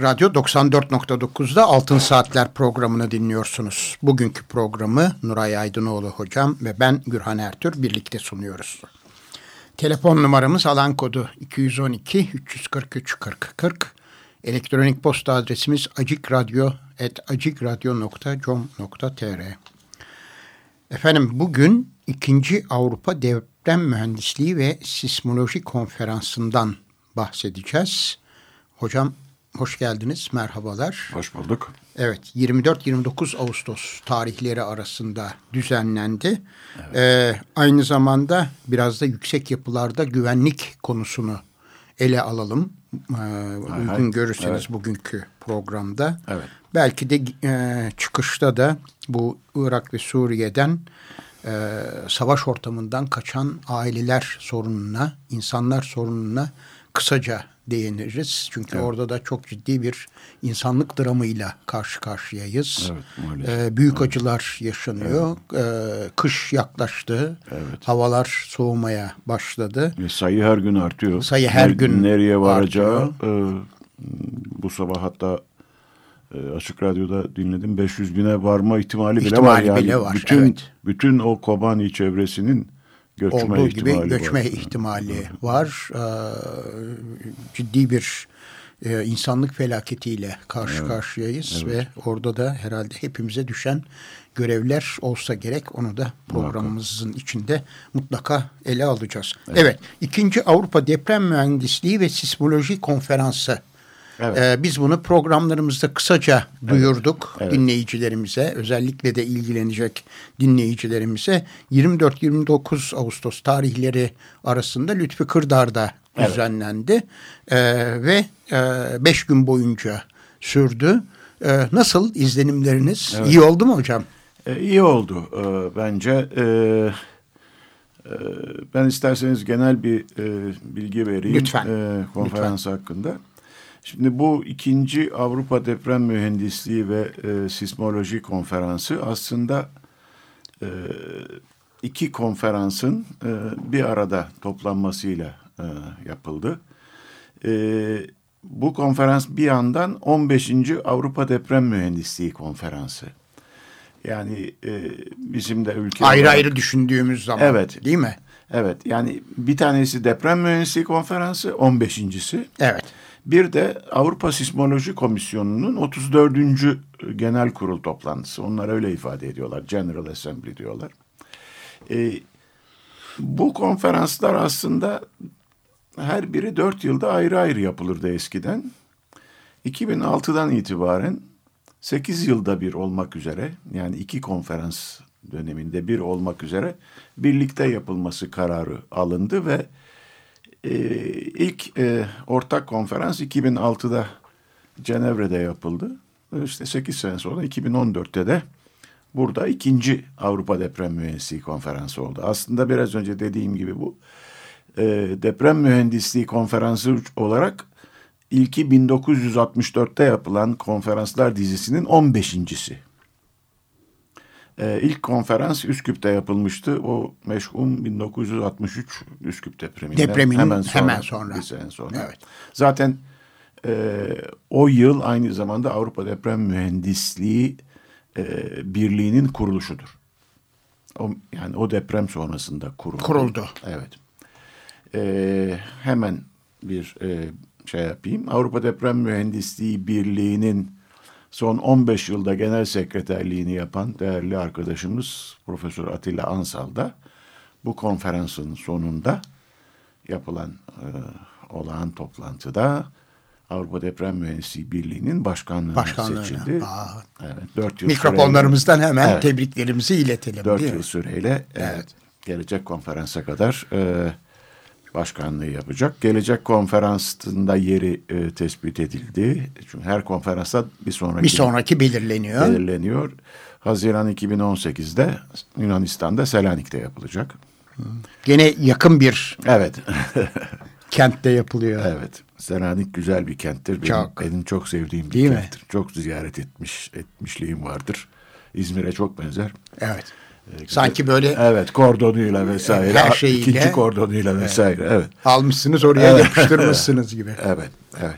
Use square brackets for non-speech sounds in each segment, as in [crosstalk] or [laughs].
Radyo 94.9'da Altın Saatler programını dinliyorsunuz. Bugünkü programı Nuray Aydınoğlu hocam ve ben Gürhan Ertür birlikte sunuyoruz. Telefon numaramız alan kodu 212 343 40 40. Elektronik posta adresimiz acikradyo.com.tr Efendim bugün 2. Avrupa Deprem Mühendisliği ve Sismoloji Konferansı'ndan bahsedeceğiz. Hocam hoş geldiniz, merhabalar. Hoş bulduk. Evet, 24-29 Ağustos tarihleri arasında düzenlendi. Evet. Ee, aynı zamanda biraz da yüksek yapılarda güvenlik konusunu ele alalım. Ee, uygun hay. görürseniz evet. bugünkü programda. Evet. Belki de e, çıkışta da bu Irak ve Suriye'den e, savaş ortamından kaçan aileler sorununa, insanlar sorununa kısaca değiniriz. Çünkü evet. orada da çok ciddi bir insanlık dramıyla karşı karşıyayız. Evet, ee, büyük evet. acılar yaşanıyor. Evet. Ee, kış yaklaştı. Evet. Havalar soğumaya başladı. Ve sayı her gün artıyor. Sayı her gün Nereye varacağı e, bu sabah hatta e, Açık Radyo'da dinledim 500 bine varma ihtimali bile ihtimali var. Yani bile var. Bütün, evet. bütün o Kobani çevresinin göçme olduğu gibi göçme var. ihtimali var. Ee, ciddi bir e, insanlık felaketiyle karşı evet. karşıyayız evet. ve orada da herhalde hepimize düşen görevler olsa gerek onu da programımızın mutlaka. içinde mutlaka ele alacağız. Evet. evet, ikinci Avrupa Deprem Mühendisliği ve Sismoloji Konferansı Evet. Ee, biz bunu programlarımızda kısaca duyurduk evet. dinleyicilerimize. Özellikle de ilgilenecek dinleyicilerimize. 24-29 Ağustos tarihleri arasında Lütfi Kırdar'da evet. düzenlendi. Ee, ve 5 e, gün boyunca sürdü. Ee, nasıl izlenimleriniz? Evet. İyi oldu mu hocam? Ee, iyi oldu ee, bence. Ee, e, ben isterseniz genel bir e, bilgi vereyim Lütfen. E, konferans Lütfen. hakkında. Şimdi bu ikinci Avrupa Deprem Mühendisliği ve e, Sismoloji Konferansı aslında e, iki konferansın e, bir arada toplanmasıyla e, yapıldı. E, bu konferans bir yandan 15. Avrupa Deprem Mühendisliği Konferansı. Yani e, bizim de ülke ayrı olarak, ayrı düşündüğümüz zaman evet, değil mi? Evet. Yani bir tanesi Deprem Mühendisliği Konferansı 15.si. Evet. Bir de Avrupa Sismoloji Komisyonu'nun 34. Genel Kurul toplantısı. Onlar öyle ifade ediyorlar. General Assembly diyorlar. Ee, bu konferanslar aslında her biri dört yılda ayrı ayrı yapılırdı eskiden. 2006'dan itibaren 8 yılda bir olmak üzere yani iki konferans döneminde bir olmak üzere birlikte yapılması kararı alındı ve e, ilk e, ortak konferans 2006'da Cenevre'de yapıldı. İşte 8 sene sonra 2014'te de burada ikinci Avrupa Deprem Mühendisliği Konferansı oldu. Aslında biraz önce dediğim gibi bu e, deprem mühendisliği konferansı olarak ilki 1964'te yapılan konferanslar dizisinin 15.si. Ee, ilk konferans Üsküp'te yapılmıştı. O meşhum 1963 Üsküp depreminden Depreminin hemen sonra. Hemen sonra. Bir sene sonra. Evet. Zaten e, o yıl aynı zamanda Avrupa Deprem Mühendisliği e, Birliği'nin kuruluşudur. O, yani o deprem sonrasında kuruldu. Kuruldu. Evet. E, hemen bir e, şey yapayım. Avrupa Deprem Mühendisliği Birliği'nin son 15 yılda genel sekreterliğini yapan değerli arkadaşımız Profesör Atilla Ansal da bu konferansın sonunda yapılan e, olağan toplantıda Avrupa Deprem Mühendisliği Birliği'nin başkanlığına, başkanlığına seçildi. Aa, evet, 4 yıl Mikrofonlarımızdan süreyle, hemen evet, tebriklerimizi iletelim. 4 yıl süreyle evet. gelecek konferansa kadar e, başkanlığı yapacak. Gelecek konferansında yeri e, tespit edildi. Çünkü her konferansta bir sonraki bir sonraki belirleniyor. Belirleniyor. Haziran 2018'de Yunanistan'da Selanik'te yapılacak. Gene yakın bir Evet. [laughs] kentte yapılıyor. evet. Selanik güzel bir kenttir. Benim Çok. benim çok sevdiğim bir Değil mi? kenttir. Çok ziyaret etmiş etmişliğim vardır. İzmir'e çok benzer. Evet. Ee, Sanki böyle Evet, kordonuyla vesaire. Her şeyiyle. İkinci kordonuyla vesaire. Evet. almışsınız oraya Evet. yapıştırmışsınız [laughs] gibi. Evet, evet.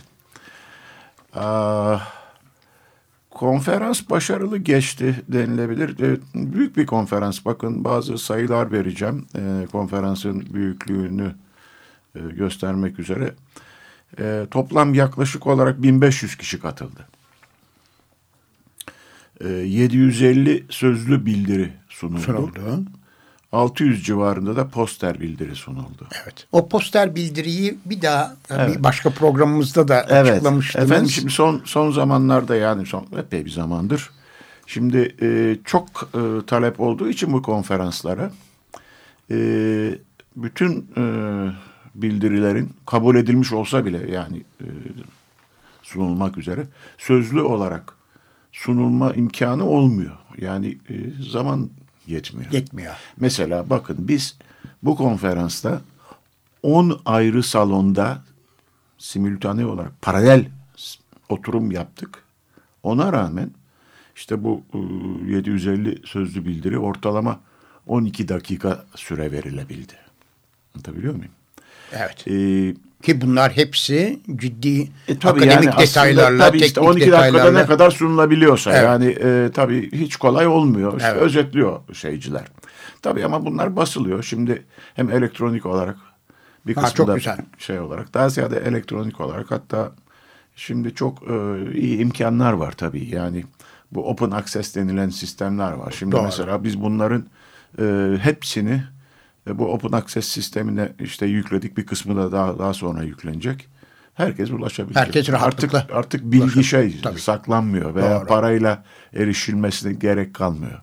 Aa, konferans başarılı geçti denilebilir. Evet, büyük bir konferans. Bakın bazı sayılar vereceğim. Ee, konferansın büyüklüğünü e, göstermek üzere. Ee, toplam yaklaşık olarak 1500 kişi katıldı. Ee, 750 sözlü bildiri sunuldu. Sunuldu. 600 civarında da poster bildiri sunuldu. Evet. O poster bildiriyi bir daha bir başka programımızda da açıklamıştınız. Efendim şimdi son son zamanlarda yani son epey bir zamandır. Şimdi e, çok e, talep olduğu için bu konferanslara e, bütün e, bildirilerin kabul edilmiş olsa bile yani e, sunulmak üzere sözlü olarak sunulma imkanı olmuyor. Yani e, zaman yetmiyor. Yetmiyor. Mesela bakın biz bu konferansta 10 ayrı salonda simültane olarak paralel oturum yaptık. Ona rağmen işte bu e, 750 sözlü bildiri ortalama 12 dakika süre verilebildi. Anlatabiliyor muyum? Evet. Ee, Ki bunlar hepsi ciddi e, tabii akademik yani detaylarla, tabii işte 12 dakikada detaylarla. ne kadar sunulabiliyorsa Evet. yani e, tabii hiç kolay olmuyor. İşte Evet. özetliyor şeyciler. Tabii ama bunlar basılıyor. Şimdi hem elektronik olarak bir Ha, kısmı çok da güzel. şey olarak daha ziyade elektronik olarak hatta şimdi çok e, iyi imkanlar var tabii. Yani bu open access denilen sistemler var. Şimdi Doğru. mesela biz bunların e, hepsini e, bu open access sistemine işte yükledik. Bir kısmı da daha daha sonra yüklenecek. Herkes ulaşabilecek. Herkes rahatlıkla Artık artık bilgi ulaşabilir. şey Tabii. saklanmıyor veya Doğru. parayla erişilmesine gerek kalmıyor.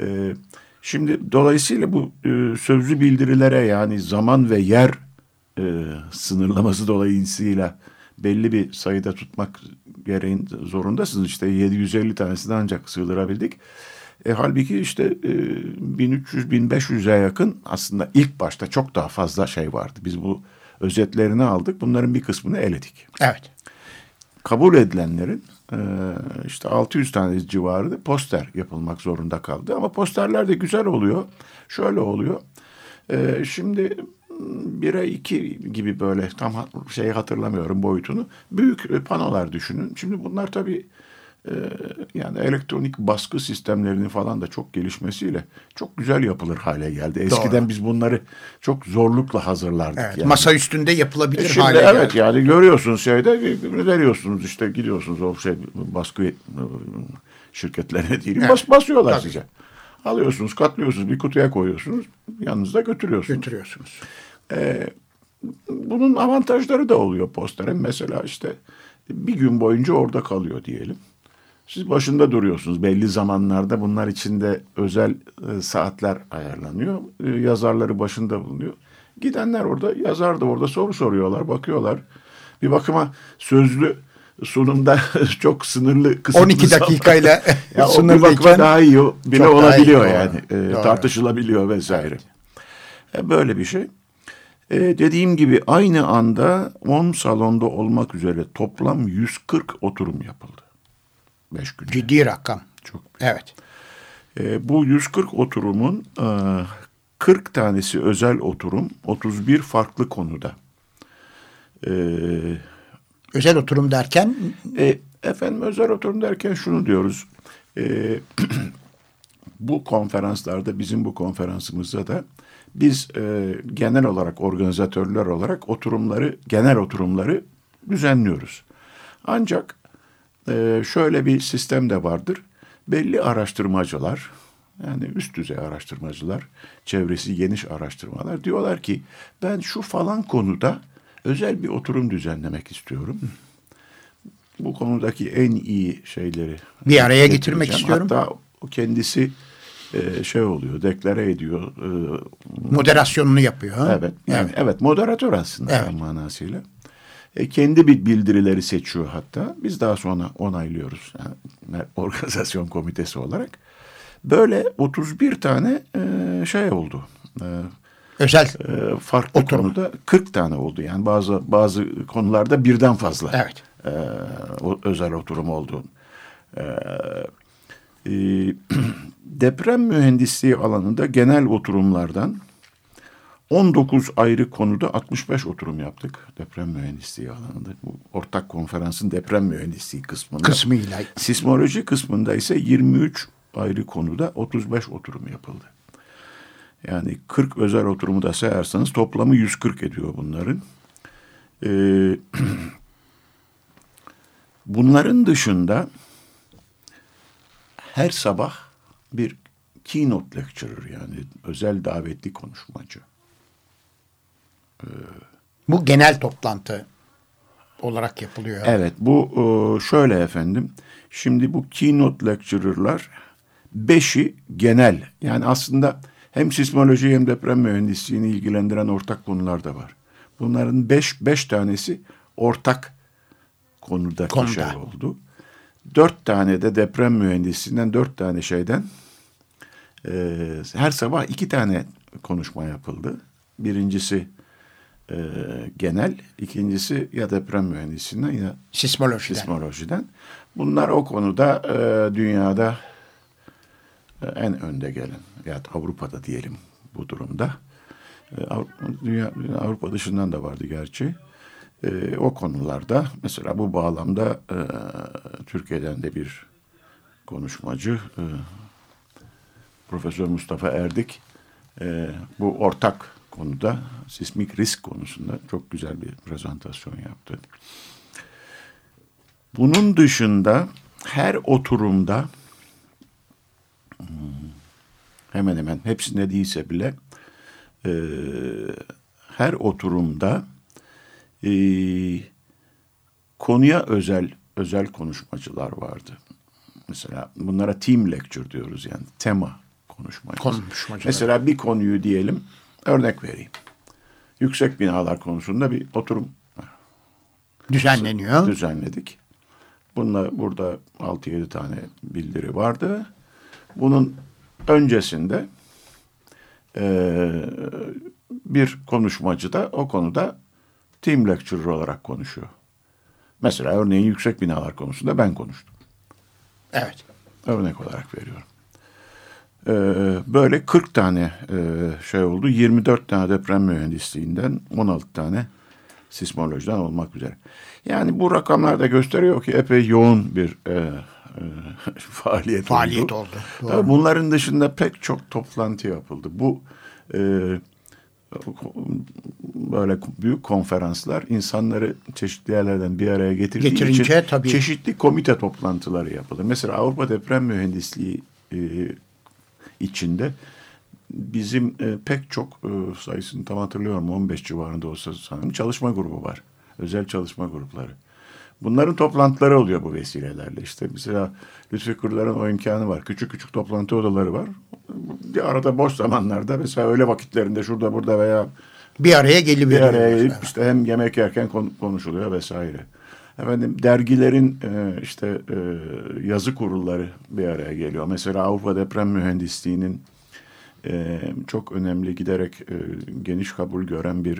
Ee, şimdi dolayısıyla bu e, sözlü bildirilere yani zaman ve yer e, sınırlaması dolayısıyla belli bir sayıda tutmak gereğin zorundasınız. İşte 750 tanesini ancak sığdırabildik. E, halbuki işte e, 1300-1500'e yakın aslında ilk başta çok daha fazla şey vardı. Biz bu özetlerini aldık. Bunların bir kısmını eledik Evet. kabul edilenlerin e, işte 600 tane civarı poster yapılmak zorunda kaldı. Ama posterler de güzel oluyor. Şöyle oluyor. E, şimdi bire iki gibi böyle tam şeyi hatırlamıyorum boyutunu. Büyük e, panolar düşünün. Şimdi bunlar tabii yani elektronik baskı sistemlerinin falan da çok gelişmesiyle çok güzel yapılır hale geldi. Eskiden Doğru. biz bunları çok zorlukla hazırlardık. Evet. yani. Masa üstünde yapılabilir E Şimdi hale evet geldi. yani görüyorsunuz şeyde veriyorsunuz işte gidiyorsunuz o şey baskı e, şirketlerine değil Evet. bas, basıyorlar Tabii. size. Alıyorsunuz katlıyorsunuz bir kutuya koyuyorsunuz yanınızda götürüyorsunuz. Götürüyorsunuz. Bunun avantajları da oluyor posterin mesela işte bir gün boyunca orada kalıyor diyelim. Siz başında duruyorsunuz. Belli zamanlarda bunlar içinde özel e, saatler ayarlanıyor. E, yazarları başında bulunuyor. Gidenler orada, yazar da orada soru soruyorlar, bakıyorlar. Bir bakıma sözlü sunumda [laughs] çok sınırlı kısıtlı 12 zaman- dakikayla [laughs] ya bir [laughs] bakıma daha iyi bile iyi, olabiliyor doğru. yani. E, Doğru. tartışılabiliyor vesaire. E, böyle bir şey. E, dediğim gibi aynı anda 10 salonda olmak üzere toplam 140 oturum yapıldı. 5 gün. ciddi rakam. Çok. Evet. E, bu 140 oturumun e, 40 tanesi özel oturum, 31 farklı konuda. E, Özel oturum derken e, efendim özel oturum derken şunu diyoruz. E, [clears throat] bu konferanslarda bizim bu konferansımızda da biz e, genel olarak organizatörler olarak oturumları genel oturumları düzenliyoruz. Ancak e, şöyle bir sistem de vardır. Belli araştırmacılar yani üst düzey araştırmacılar, çevresi geniş araştırmalar diyorlar ki ben şu falan konuda özel bir oturum düzenlemek istiyorum. Bu konudaki en iyi şeyleri Bir araya getirmek istiyorum. Hatta o kendisi e, şey oluyor, deklare ediyor. e, moderasyonunu yapıyor. ha? Evet, yani evet. moderatör aslında Evet. manasıyla. E, kendi bir bildirileri seçiyor hatta. Biz daha sonra onaylıyoruz yani, organizasyon komitesi olarak. Böyle 31 tane e, şey oldu. E, Özel. e, farklı Oturum. konuda 40 tane oldu. Yani bazı bazı konularda birden fazla Evet. e, o, özel oturum oldu. E, e, [clears throat] deprem mühendisliği alanında genel oturumlardan 19 ayrı konuda 65 oturum yaptık deprem mühendisliği alanında. Bu ortak konferansın deprem mühendisliği kısmında. Kısmıyla. Sismoloji kısmında ise 23 ayrı konuda 35 oturum yapıldı. Yani 40 özel oturumu da sayarsanız toplamı 140 ediyor bunların. Ee, [clears throat] bunların dışında her sabah bir keynote lecturer yani özel davetli konuşmacı. Bu genel toplantı olarak yapılıyor. Evet bu e, şöyle efendim. Şimdi bu keynote lecturer'lar beşi genel. Yani aslında hem sismoloji hem deprem mühendisliğini ilgilendiren ortak konular da var. Bunların beş, beş tanesi ortak konudaki Konuda. şey oldu. Dört tane de deprem mühendisliğinden dört tane şeyden e, her sabah iki tane konuşma yapıldı. Birincisi e, genel, ikincisi ya deprem mühendisliğinden ya Sismolojiden. sismolojiden. Bunlar o konuda e, dünyada e, en önde gelen ya Avrupa'da diyelim bu durumda. E, Avrupa, dünya, Avrupa dışından da vardı gerçi. E, o konularda mesela bu bağlamda e, Türkiye'den de bir konuşmacı e, Profesör Mustafa Erdik e, bu ortak konuda sismik risk konusunda çok güzel bir prezentasyon yaptı. Bunun dışında her oturumda hmm, hemen hemen hepsinde değilse bile e, her oturumda e, konuya özel özel konuşmacılar vardı. Mesela bunlara team lecture diyoruz yani tema konuşmacısı. Konuşmacılar. Mesela bir konuyu diyelim örnek vereyim. Yüksek binalar konusunda bir oturum Düzenleniyor. düzenledik. Bununla burada 6-7 tane bildiri vardı. Bunun öncesinde eee, bir konuşmacı da o konuda team lecturer olarak konuşuyor. Mesela örneğin yüksek binalar konusunda ben konuştum. Evet. Örnek olarak veriyorum. Ee, böyle 40 tane e, şey oldu. 24 tane deprem mühendisliğinden 16 tane sismolojiden olmak üzere. Yani bu rakamlar da gösteriyor ki epey yoğun bir e, e, faaliyet, [laughs] Faaliyet oldu. oldu. Tabii bunların dışında pek çok toplantı yapıldı. Bu e, böyle büyük konferanslar insanları çeşitli yerlerden bir araya getirdiği Getirince için tabii. çeşitli komite toplantıları yapılır. Mesela Avrupa Deprem Mühendisliği e, içinde bizim e, pek çok e, sayısını tam hatırlıyorum 15 civarında olsa sanırım çalışma grubu var. Özel çalışma grupları. Bunların toplantıları oluyor bu vesilelerle. İşte mesela Lütfi Kırlar'ın o imkanı var. Küçük küçük toplantı odaları var. Bir arada boş zamanlarda mesela öğle vakitlerinde şurada burada veya Bir araya bir geliveriyor. araya gelip işte hem yemek yerken kon- konuşuluyor vesaire. Efendim dergilerin e, işte e, yazı kurulları bir araya geliyor. Mesela Avrupa Deprem Mühendisliği'nin e, çok önemli giderek e, geniş kabul gören bir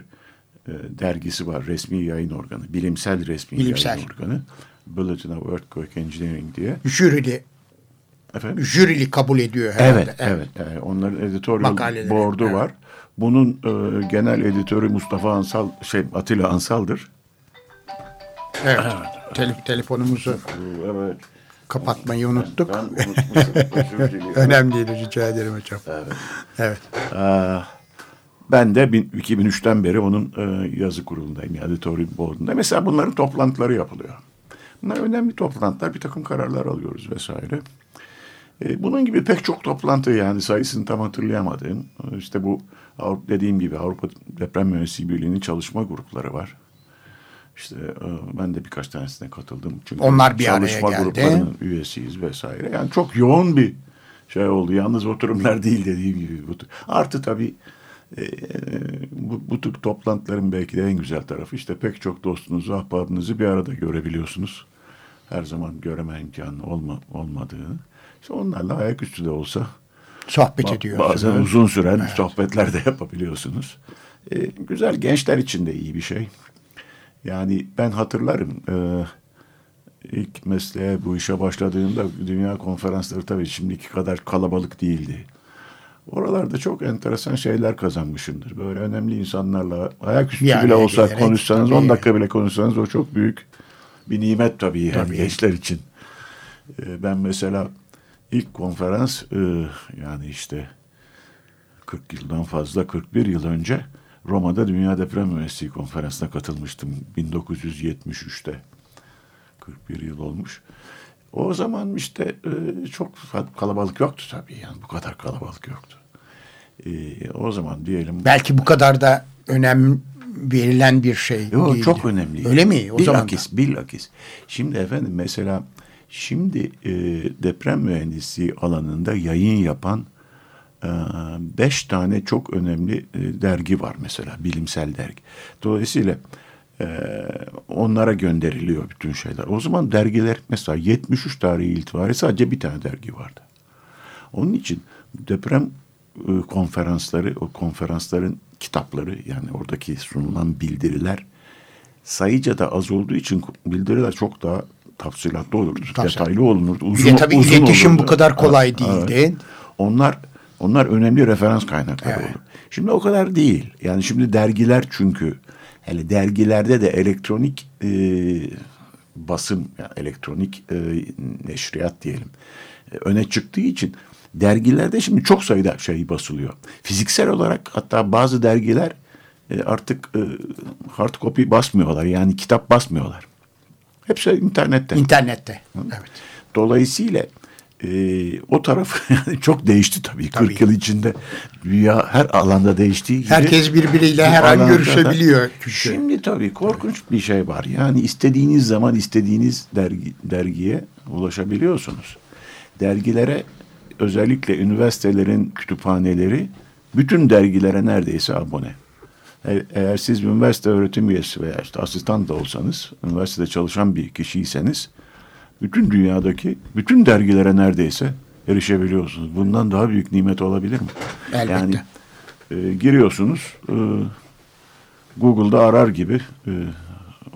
e, dergisi var. Resmi yayın organı. Bilimsel resmi Bilimsel. yayın organı. Bulletin of Earthquake Engineering diye. Jürili, Efendim? jürili kabul ediyor herhalde. Evet, evet. evet. Onların editorial Makaleleri, board'u evet. var. Bunun e, genel editörü Mustafa Ansal, şey Atilla Ansal'dır. Evet. Tele- telefonumuzu Evet. kapatmayı unuttuk. Ben unutmuşum. [laughs] Önemli değil rica ederim hocam. Evet. Evet. Aa, ben de bin- 2003'ten beri onun e, yazı kurulundayım. Yani editorial board'unda. Mesela bunların toplantıları yapılıyor. Bunlar önemli toplantılar. Bir takım kararlar alıyoruz vesaire. E, bunun gibi pek çok toplantı yani sayısını tam hatırlayamadığım. e, İşte bu Avrupa, dediğim gibi Avrupa Deprem Mühendisliği Birliği'nin çalışma grupları var. İşte e, ben de birkaç tanesine katıldım. Çünkü Onlar bir araya çalışma geldi. gruplarının üyesiyiz vesaire. Yani çok yoğun bir şey oldu. Yalnız oturumlar [laughs] değil dediğim gibi. Bu Artı tabii e, bu, bu tür toplantıların belki de en güzel tarafı işte pek çok dostunuzu, ahbabınızı bir arada görebiliyorsunuz. Her zaman göreme imkanı olma, olmadığını. İşte onlarla ayaküstü de olsa Sohbet Ba- ediyorsunuz. Bazen uzun süren sohbetler de yapabiliyorsunuz. E, güzel gençler için de iyi bir şey. Yani ben hatırlarım e, ilk mesleğe bu işe başladığımda dünya konferansları tabii şimdiki kadar kalabalık değildi. Oralarda çok enteresan şeyler kazanmışımdır. Böyle önemli insanlarla ayaküstü Bir bile olsa gelerek, konuşsanız tabii. 10 dakika bile konuşsanız o çok büyük bir nimet tabii yani Tabii. gençler için. E, ben mesela ilk konferans e, yani işte 40 yıldan fazla 41 yıl önce Roma'da Dünya Deprem Mühendisliği Konferansı'na katılmıştım 1973'te. 41 yıl olmuş. O zaman işte e, çok kalabalık yoktu tabii yani bu kadar kalabalık yoktu. E, o zaman diyelim Belki bu kadar da önem verilen bir şey Yo, değildi. çok önemli. Öyle mi? O zaman bilakis, bilakis. Şimdi efendim mesela şimdi e, deprem mühendisliği alanında yayın yapan beş tane çok önemli e, dergi var mesela bilimsel dergi. Dolayısıyla e, onlara gönderiliyor bütün şeyler. O zaman dergiler mesela 73 tarihi itibariyle sadece bir tane dergi vardı. Onun için deprem e, konferansları, o konferansların kitapları yani oradaki sunulan bildiriler sayıca da az olduğu için bildiriler çok daha tafsilatlı olurdu, Tabii. detaylı olunurdu. Uzun, de tabii uzun iletişim olurdu. bu kadar kolay Evet, değildi. evet. Onlar onlar önemli referans kaynakları Evet. olur. Şimdi o kadar değil. Yani şimdi dergiler çünkü hele dergilerde de elektronik e, basım, yani elektronik e, neşriyat diyelim e, öne çıktığı için dergilerde şimdi çok sayıda şey basılıyor. Fiziksel olarak hatta bazı dergiler e, artık e, hard copy basmıyorlar. Yani kitap basmıyorlar. Hepsi internette. İnternette. Evet. Dolayısıyla e, o tarafı [laughs] yani çok değişti tabii. 40 Tabii. yıl içinde dünya her alanda değiştiği gibi. Herkes birbiriyle her an da- görüşebiliyor çünkü. Şimdi tabii korkunç bir şey var. Yani istediğiniz zaman istediğiniz dergi, dergiye ulaşabiliyorsunuz. Dergilere özellikle üniversitelerin kütüphaneleri bütün dergilere neredeyse abone. E- Eğer siz bir üniversite öğretim üyesi veya işte asistan da olsanız, üniversitede çalışan bir kişiyseniz bütün dünyadaki bütün dergilere neredeyse erişebiliyorsunuz. Bundan daha büyük nimet olabilir mi? Elbette. Yani e, giriyorsunuz e, Google'da arar gibi e,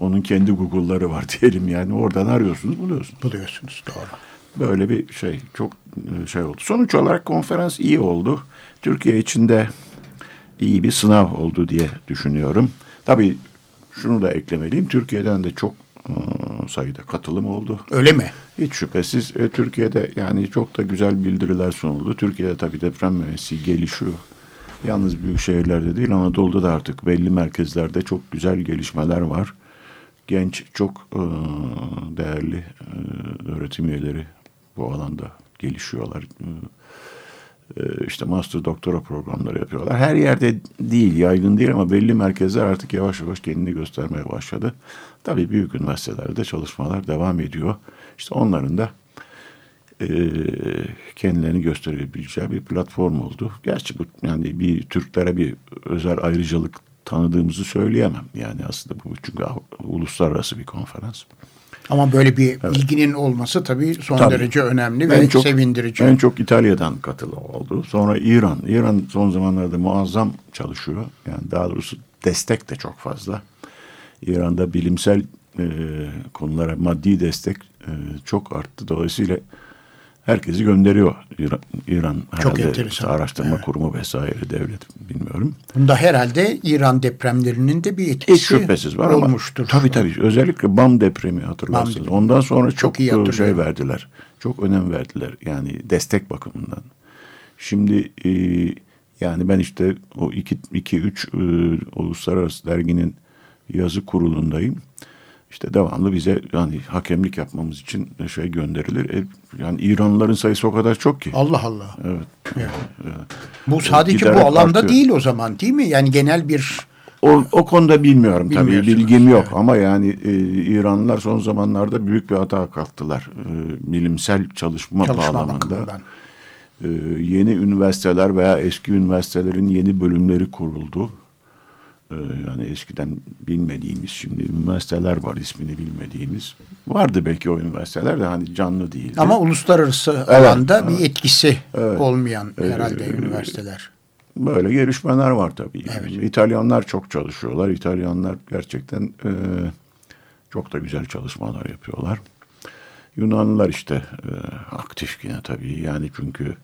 onun kendi Google'ları var [laughs] diyelim yani oradan arıyorsunuz buluyorsunuz. Buluyorsunuz doğru. Böyle bir şey çok e, şey oldu. Sonuç olarak konferans iyi oldu. Türkiye için de iyi bir sınav oldu diye düşünüyorum. Tabii şunu da eklemeliyim. Türkiye'den de çok e, sayıda katılım oldu. Öyle mi? Hiç şüphesiz e, Türkiye'de yani çok da güzel bildiriler sunuldu. Türkiye'de tabii deprem mühendisliği gelişiyor. Yalnız büyük şehirlerde değil Anadolu'da da artık belli merkezlerde çok güzel gelişmeler var. Genç çok e, değerli e, öğretim üyeleri bu alanda gelişiyorlar. E, işte master doktora programları yapıyorlar. Her yerde değil, yaygın değil ama belli merkezler artık yavaş yavaş kendini göstermeye başladı. Tabii büyük üniversitelerde çalışmalar devam ediyor. İşte onların da e, kendilerini gösterebileceği bir platform oldu. Gerçi bu yani bir Türklere bir özel ayrıcalık tanıdığımızı söyleyemem. Yani aslında bu çünkü uluslararası bir konferans. Ama böyle bir ilginin olması tabii son Tabii. derece önemli En ve çok- sevindirici. En çok İtalya'dan katılım oldu. Sonra İran. İran son zamanlarda muazzam çalışıyor. Yani daha doğrusu destek de çok fazla. İran'da bilimsel e, konulara maddi destek e, çok arttı. Dolayısıyla herkesi gönderiyor İran. İran Çok enteresan. Araştırma Evet. kurumu vesaire devlet bilmiyorum. Bunda herhalde İran depremlerinin de bir Hiç etkisi şüphesiz var ama olmuştur. tabii tabii özellikle BAM depremi hatırlarsınız. BAM depremi. Ondan sonra çok, iyi e, şey verdiler. Çok önem verdiler yani destek bakımından. Şimdi e, yani ben işte o iki, iki üç e, uluslararası derginin yazı kurulundayım. İşte devamlı bize yani hakemlik yapmamız için şey gönderilir. E, yani İranlıların sayısı o kadar çok ki. Allah Allah. Evet. Evet. Bu sadece bu alanda artıyor. değil o zaman değil mi? Yani genel bir O, o konuda bilmiyorum tabii bilgim yok evet. ama yani e, İranlılar son zamanlarda büyük bir hata kalktılar. E, bilimsel çalışma, çalışma bağlamında. E, yeni üniversiteler veya eski üniversitelerin yeni bölümleri kuruldu. E, yani eskiden bilmediğimiz şimdi üniversiteler var ismini bilmediğimiz. Vardı belki o üniversiteler de hani canlı değildi. Ama uluslararası Evet, alanda evet. bir etkisi Evet. olmayan Ee, herhalde üniversiteler. Böyle gelişmeler var tabii. Evet. İtalyanlar çok çalışıyorlar. İtalyanlar gerçekten e, çok da güzel çalışmalar yapıyorlar. Yunanlılar işte e, aktif yine tabii. Yani çünkü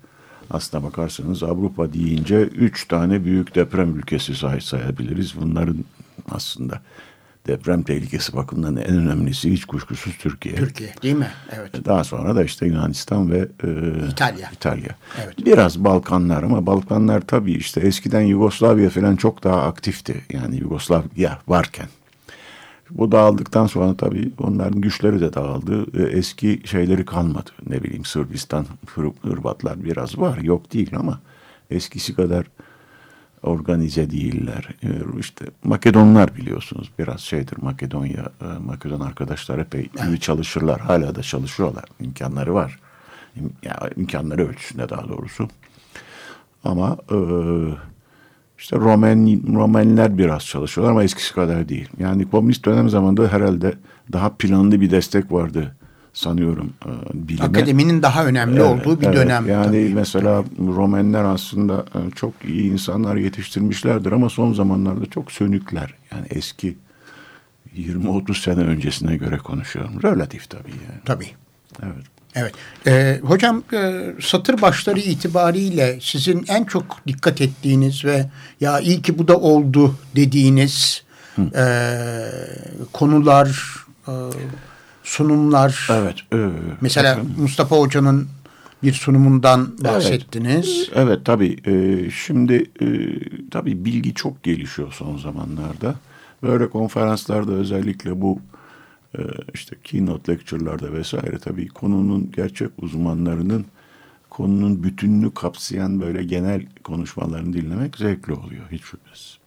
aslına bakarsanız Avrupa deyince üç tane büyük deprem ülkesi say sayabiliriz. Bunların aslında deprem tehlikesi bakımından en önemlisi hiç kuşkusuz Türkiye. Türkiye değil mi? Evet. Daha sonra da işte Yunanistan ve e, İtalya. İtalya. Evet. Biraz Balkanlar ama Balkanlar tabii işte eskiden Yugoslavya falan çok daha aktifti. Yani Yugoslavya varken. Bu dağıldıktan sonra tabii onların güçleri de dağıldı. E, Eski şeyleri kalmadı. Ne bileyim Sırbistan, Hır- Hırvatlar biraz var. Yok değil ama eskisi kadar organize değiller. E, İşte Makedonlar biliyorsunuz biraz şeydir Makedonya, e, Makedon arkadaşlar epey iyi çalışırlar. Hala da çalışıyorlar. İmkanları var. Ya, imkanları ölçüsünde daha doğrusu. Ama e, işte Romen, Romenler biraz çalışıyorlar ama eskisi kadar değil. Yani komünist dönem zamanında herhalde daha planlı bir destek vardı sanıyorum e, bilime. Akademinin daha önemli Evet, olduğu bir evet. dönem. Yani tabii. mesela Romenler aslında e, çok iyi insanlar yetiştirmişlerdir ama son zamanlarda çok sönükler. Yani eski 20-30 sene öncesine göre konuşuyorum. Relatif tabii yani. Tabii. Evet. Evet. Ee, hocam e, satır başları itibariyle sizin en çok dikkat ettiğiniz ve ya iyi ki bu da oldu dediğiniz e, konular, e, sunumlar. Evet. e, Mesela bakın. Mustafa Hoca'nın bir sunumundan bahsettiniz. Evet tabii. E, şimdi e, tabii bilgi çok gelişiyor son zamanlarda. Böyle konferanslarda özellikle bu işte keynote lecture'larda vesaire tabii konunun gerçek uzmanlarının konunun bütününü kapsayan böyle genel konuşmalarını dinlemek zevkli oluyor hiç şüphesiz.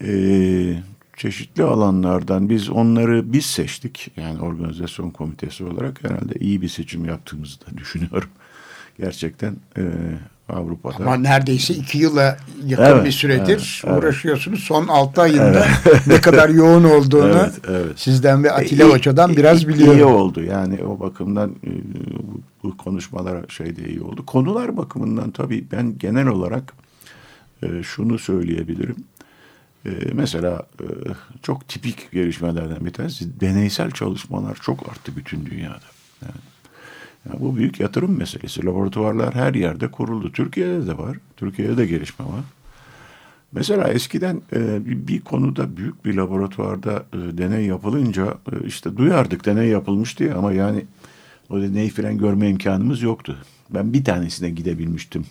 E, çeşitli alanlardan biz onları biz seçtik. Yani organizasyon komitesi olarak herhalde iyi bir seçim yaptığımızı da düşünüyorum. Gerçekten e, Avrupa'da. Ama neredeyse iki yıla yakın Evet, bir süredir evet, evet. uğraşıyorsunuz. Son altı ayında [laughs] ne kadar yoğun olduğunu Evet, evet. sizden ve Atilla İyi- Hoca'dan biraz iyi- biliyorum. İyi oldu yani o bakımdan e, bu, konuşmalar şeyde iyi oldu. Konular bakımından tabii ben genel olarak e, şunu söyleyebilirim. E, mesela e, çok tipik gelişmelerden bir tanesi deneysel çalışmalar çok arttı bütün dünyada. Yani, yani bu büyük yatırım meselesi. Laboratuvarlar her yerde kuruldu. Türkiye'de de var. Türkiye'de de gelişme var. Mesela eskiden e, bir, bir konuda büyük bir laboratuvarda e, deney yapılınca e, işte duyardık deney yapılmış diye ama yani o deneyi falan görme imkanımız yoktu. Ben bir tanesine gidebilmiştim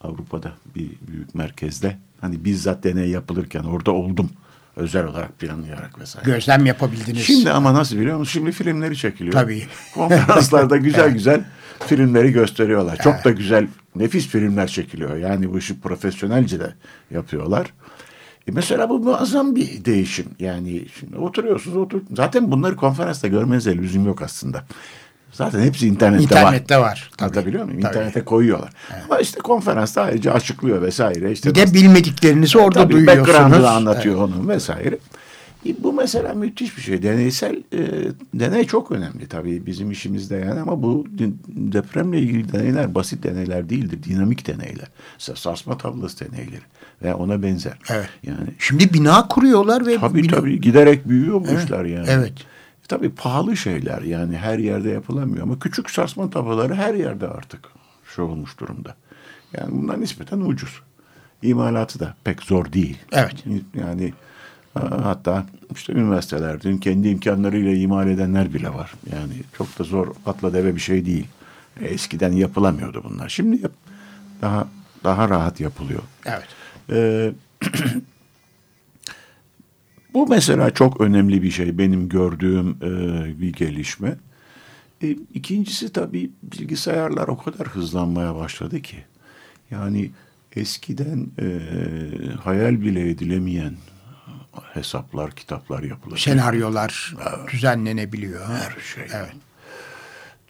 Avrupa'da bir büyük merkezde. Hani bizzat deney yapılırken orada oldum. Özel olarak planlayarak vesaire. Gözlem yapabildiniz. Şimdi ama nasıl biliyor musun? Şimdi filmleri çekiliyor. Tabii. [laughs] Konferanslarda güzel güzel filmleri gösteriyorlar. Çok da güzel, nefis filmler çekiliyor. Yani bu işi profesyonelce de yapıyorlar. E mesela bu muazzam bir değişim. Yani şimdi oturuyorsunuz, otur. Zaten bunları konferansta görmenize lüzum yok aslında. Zaten hepsi internette, var. İnternette var. Tabii. Anlatabiliyor muyum? Tabii. İnternete koyuyorlar. Ama işte konferansta ayrıca açıklıyor vesaire. İşte Bir de bilmediklerinizi orada Tabii duyuyorsunuz. background'ını anlatıyor onun vesaire. E, Bu mesela müthiş bir şey. Deneysel e, deney çok önemli tabii bizim işimizde yani ama bu depremle ilgili deneyler basit deneyler değildir. Dinamik deneyler. Mesela sarsma tablası deneyleri veya ona benzer. Evet. Yani Şimdi bina kuruyorlar ve tabii bina- tabii giderek büyüyor bu işler yani. evet. Tabii pahalı şeyler yani her yerde yapılamıyor ama küçük sarsma tabloları her yerde artık şu olmuş durumda. Yani bunlar nispeten ucuz. İmalatı da pek zor değil. Evet. Yani ha- hatta işte üniversitelerde kendi imkanlarıyla imal edenler bile var. Yani çok da zor atla deve bir şey değil. E, Eskiden yapılamıyordu bunlar. Şimdi daha daha rahat yapılıyor. Evet. Ee, [clears throat] bu mesela çok önemli bir şey benim gördüğüm e, bir gelişme. E, ikincisi tabii bilgisayarlar o kadar hızlanmaya başladı ki. Yani eskiden e, hayal bile edilemeyen hesaplar, kitaplar yapılıyor. Senaryolar düzenlenebiliyor. Her şey. Evet.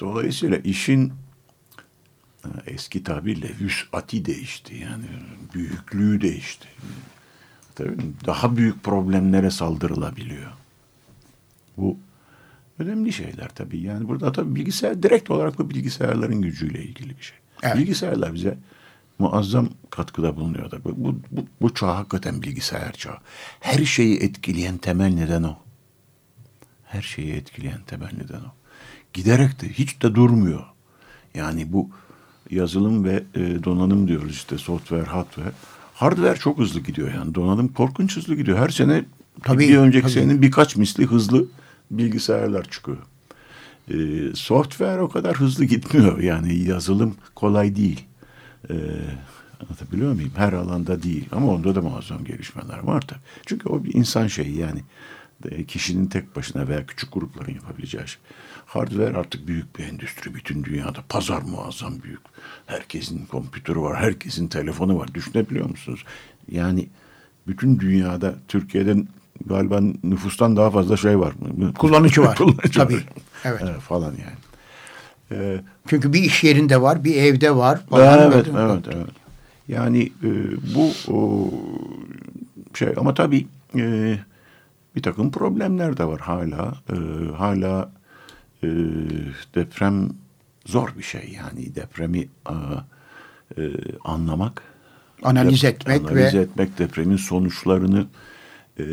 Dolayısıyla işin e, eski tabirle vüsati değişti. Yani büyüklüğü değişti. Tabii daha büyük problemlere saldırılabiliyor. Bu önemli şeyler tabii. Yani burada tabii bilgisayar direkt olarak bu bilgisayarların gücüyle ilgili bir şey. Evet. Bilgisayarlar bize muazzam katkıda bulunuyor da. Bu, bu, bu, çağ hakikaten bilgisayar çağı. Her şeyi etkileyen temel neden o. Her şeyi etkileyen temel neden o. Giderek de hiç de durmuyor. Yani bu yazılım ve e, donanım diyoruz işte software, hardware. Hardware çok hızlı gidiyor yani. Donanım korkunç hızlı gidiyor. Her sene Tabii, bir önceki tabii. senenin birkaç misli hızlı bilgisayarlar çıkıyor. E, software o kadar hızlı gitmiyor. Yani yazılım kolay değil. E, anlatabiliyor muyum? Her alanda değil. Ama onda da muazzam gelişmeler var tabii. Çünkü o bir insan şeyi yani. E, Kişinin tek başına veya küçük grupların yapabileceği şey. Hardware artık büyük bir endüstri. Bütün dünyada pazar muazzam büyük. Herkesin kompütürü var, herkesin telefonu var. Düşünebiliyor musunuz? Yani bütün dünyada Türkiye'den galiba nüfustan daha fazla şey var. [laughs] Kullanıcı var. Kullanıcı Tabii. var. Evet. falan yani. Ee, Çünkü bir iş yerinde var, bir evde var. falan. evet, evet, evet. Yani e, bu o, şey ama tabii e, bir takım problemler de var hala. E, hala e, deprem zor bir şey yani depremi e, e, anlamak, Analiz etmek analiz ve etmek, depremin sonuçlarını e,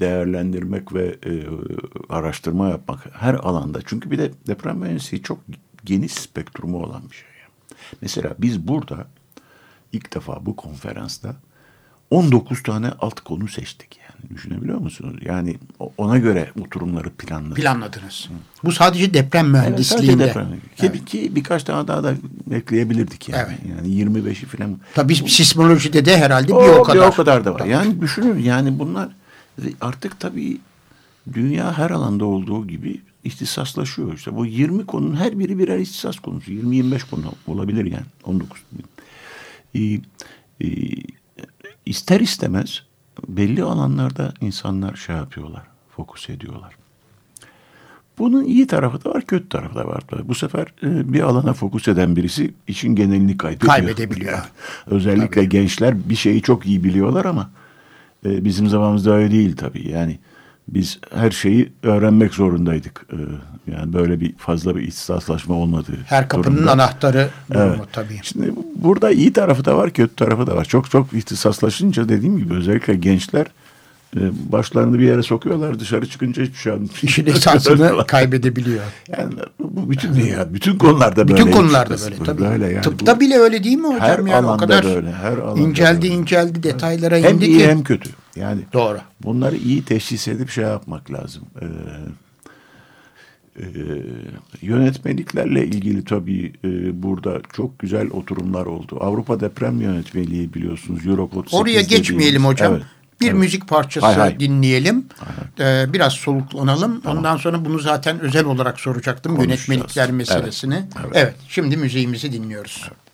değerlendirmek ve e, araştırma yapmak her alanda. Çünkü bir de deprem mühendisliği çok geniş spektrumu olan bir şey. Mesela biz burada ilk defa bu konferansta 19 tane alt konu seçtik yani. Düşünebiliyor musunuz? Yani ona göre oturumları planladık. planladınız. Bu sadece deprem Evet, sadece mühendisliğinde. deprem. Ki, ki birkaç tane daha da ekleyebilirdik yani. Evet. Yani 25'i falan. Tabii sismolojide de herhalde O, bir o kadar. Bir o kadar da var. Yani düşünün yani bunlar artık tabii dünya her alanda olduğu gibi ihtisaslaşıyor. İşte bu 20 konunun her biri birer ihtisas konusu. 20-25 konu olabilir yani. 19. Ee, e, ister istemez belli alanlarda insanlar şey yapıyorlar, fokus ediyorlar. Bunun iyi tarafı da var, kötü tarafı da var. Bu sefer e, bir alana fokus eden birisi işin genelini kaybediyor. Kaybedebiliyor. [laughs] Özellikle gençler bir şeyi çok iyi biliyorlar ama e, bizim zamanımızda öyle değil tabii. Yani biz her şeyi öğrenmek zorundaydık. E, yani böyle bir fazla bir ihtisaslaşma olmadığı Her kapının durumda. anahtarı durumu Evet. tabii. Şimdi burada iyi tarafı da var, kötü tarafı da var. Çok çok ihtisaslaşınca dediğim gibi özellikle gençler başlarını bir yere sokuyorlar. Dışarı çıkınca hiçbir şey anlamıyor. İşin [laughs] esasını kaybedebiliyor. Yani bu bütün dünya, bütün konularda böyle. Bütün konularda böyle tabii. Böyle yani. Tıpta Bu bile öyle değil mi hocam? her yani o alanda kadar böyle, her alanda inceldi böyle. inceldi detaylara hem indi iyi ki. hem kötü. Yani Doğru. bunları iyi teşhis edip şey yapmak lazım. Ee, e, yönetmeliklerle ilgili tabii e, burada çok güzel oturumlar oldu. Avrupa Deprem Yönetmeliği biliyorsunuz Eurocode Oraya 8 geçmeyelim dediğimiz- hocam. Evet, Bir evet. müzik parçası Hay hay. dinleyelim. Ee, biraz soluklanalım. Ondan sonra bunu zaten özel olarak soracaktım. Yönetmelikler Evet. meselesini. Evet. Evet. Şimdi müziğimizi dinliyoruz. I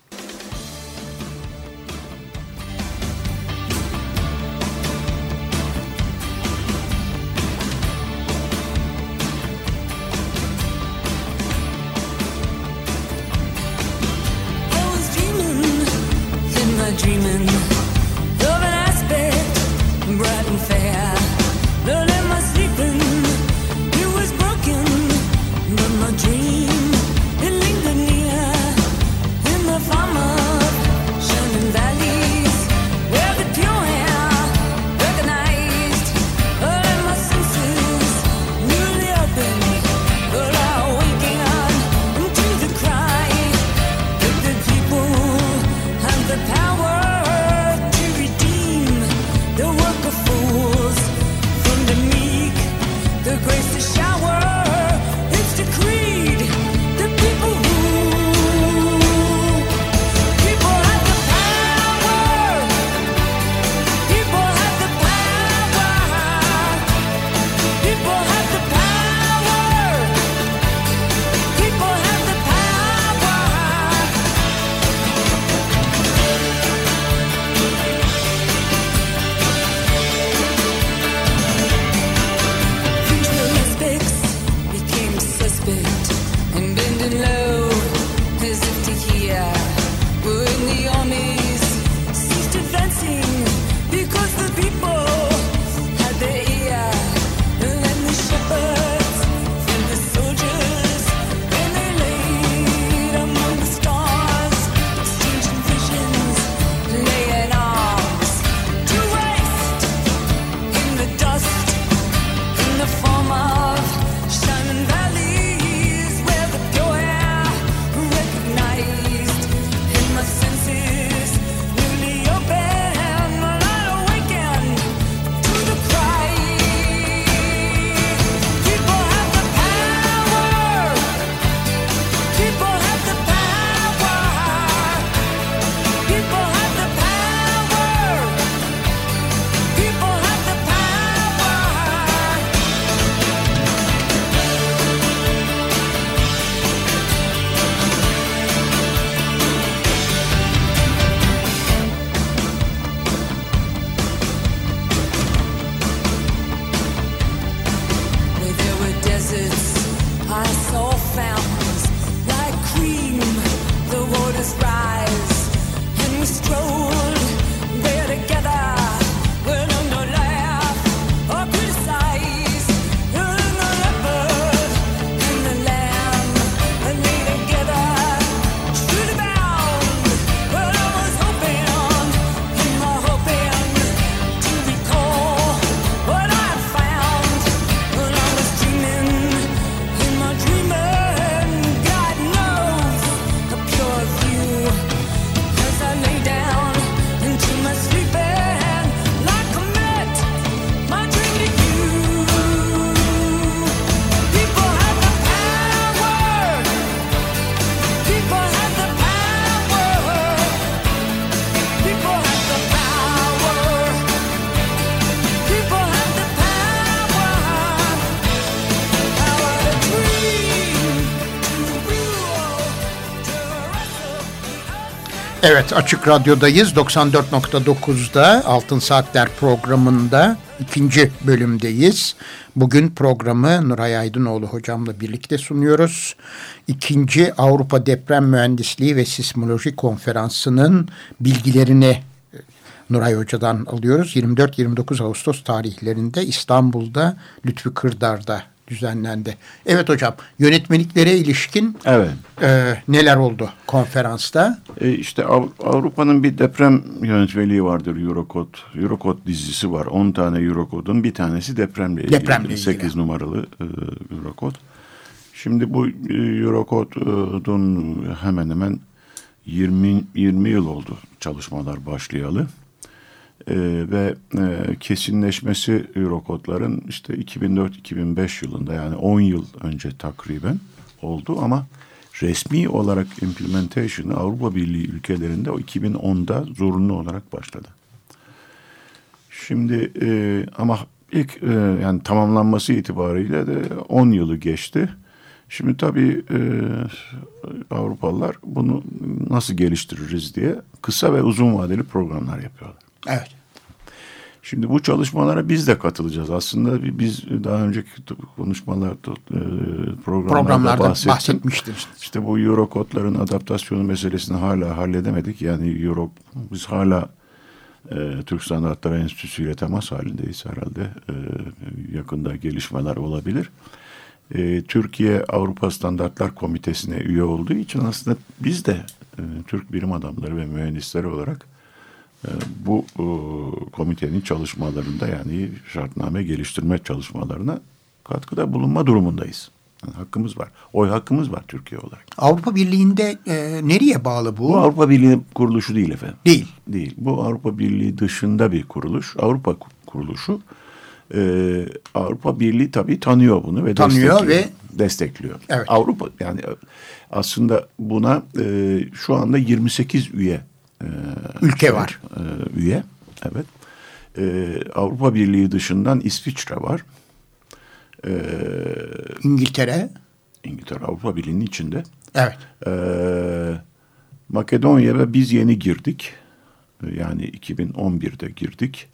Açık Radyo'dayız 94.9'da Altın Saatler programında ikinci bölümdeyiz. Bugün programı Nuray Aydınoğlu hocamla birlikte sunuyoruz. İkinci Avrupa Deprem Mühendisliği ve Sismoloji Konferansı'nın bilgilerini e, Nuray Hoca'dan alıyoruz. 24-29 Ağustos tarihlerinde İstanbul'da Lütfü Kırdar'da düzenlendi. Evet hocam yönetmeliklere ilişkin Evet. e, neler oldu konferansta? E işte Av- Avrupa'nın bir deprem yönetmeliği vardır Eurocode. Eurocode dizisi var. 10 tane Eurocode'un bir tanesi depremle ilgili. Depremle ilgili. 8 numaralı e, Eurocode. Şimdi bu e, Eurocode'un hemen hemen 20 20 yıl oldu çalışmalar başlayalı. E, ve e, kesinleşmesi Eurocode'ların işte 2004-2005 yılında yani 10 yıl önce takriben oldu ama resmi olarak implementation'ı Avrupa Birliği ülkelerinde o 2010'da zorunlu olarak başladı. Şimdi e, ama ilk e, yani tamamlanması itibariyle de 10 yılı geçti. Şimdi tabii e, Avrupalılar bunu nasıl geliştiririz diye kısa ve uzun vadeli programlar yapıyorlar. Evet. Şimdi bu çalışmalara biz de katılacağız. Aslında biz daha önceki konuşmalarda, e, programlarda, Programlarda bahsettim. İşte bu Eurokodların adaptasyonu meselesini hala halledemedik. Yani Euro, biz hala e, Türk Standartları Enstitüsü ile temas halindeyiz herhalde. E, yakında gelişmeler olabilir. E, Türkiye Avrupa Standartlar Komitesi'ne üye olduğu için aslında biz de e, Türk bilim adamları ve mühendisleri olarak bu e, komitenin çalışmalarında yani şartname geliştirme çalışmalarına katkıda bulunma durumundayız. Yani hakkımız var. Oy hakkımız var Türkiye olarak. Avrupa Birliği'nde e, nereye bağlı bu? Bu Avrupa Birliği kuruluşu değil efendim. Değil. Değil. Bu Avrupa Birliği dışında bir kuruluş. Avrupa kuruluşu. Ee, Avrupa Birliği tabii tanıyor bunu ve Tanıyor destekliyor. ve- destekliyor. Evet. Avrupa yani aslında buna e, şu anda 28 üye e, Ülke var. e, üye. Evet. E, Avrupa Birliği dışından İsviçre var. E, İngiltere. İngiltere Avrupa Birliği'nin içinde. Evet. Ee, Makedonya ve biz yeni girdik. Ee, Yani 2011'de girdik.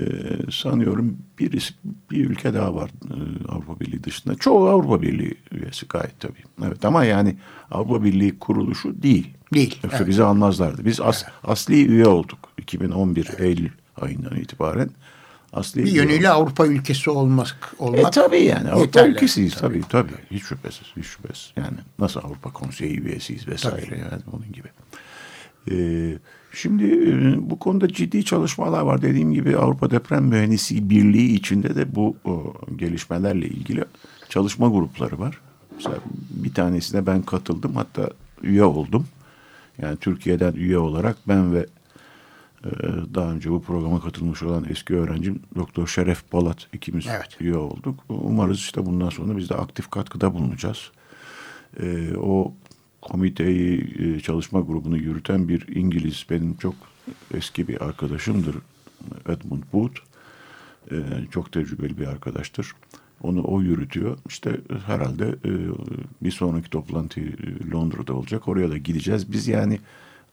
Ee, sanıyorum birisi, bir ülke daha var e, Avrupa Birliği dışında. Çoğu Avrupa Birliği üyesi gayet tabii. Evet ama yani Avrupa Birliği kuruluşu değil. Değil, Yoksa evet. bizi almazlardı. Biz as, asli üye olduk 2011 Eylül ayından itibaren. Asli Bir yönüyle Avrupa ülkesi olmak olmak. e tabii yani Avrupa yeterli. ülkesiyiz tabii. tabii Hiç şüphesiz hiç şüphesiz. Yani nasıl Avrupa Konseyi üyesiyiz vesaire yani onun gibi. Ee, şimdi e, bu konuda ciddi çalışmalar var. Dediğim gibi Avrupa Deprem Mühendisliği Birliği içinde de bu o, gelişmelerle ilgili çalışma grupları var. Mesela bir tanesine ben katıldım hatta üye oldum. Yani Türkiye'den üye olarak ben ve ee, daha önce bu programa katılmış olan eski öğrencim Doktor Şeref Polat ikimiz Evet. üye olduk. Umarız işte bundan sonra biz de aktif katkıda bulunacağız. Ee, o komiteyi e, çalışma grubunu yürüten bir İngiliz benim çok eski bir arkadaşımdır Edmund Booth. Ee, çok tecrübeli bir arkadaştır. Onu o yürütüyor. İşte herhalde e, bir sonraki toplantı e, Londra'da olacak. Oraya da gideceğiz. Biz yani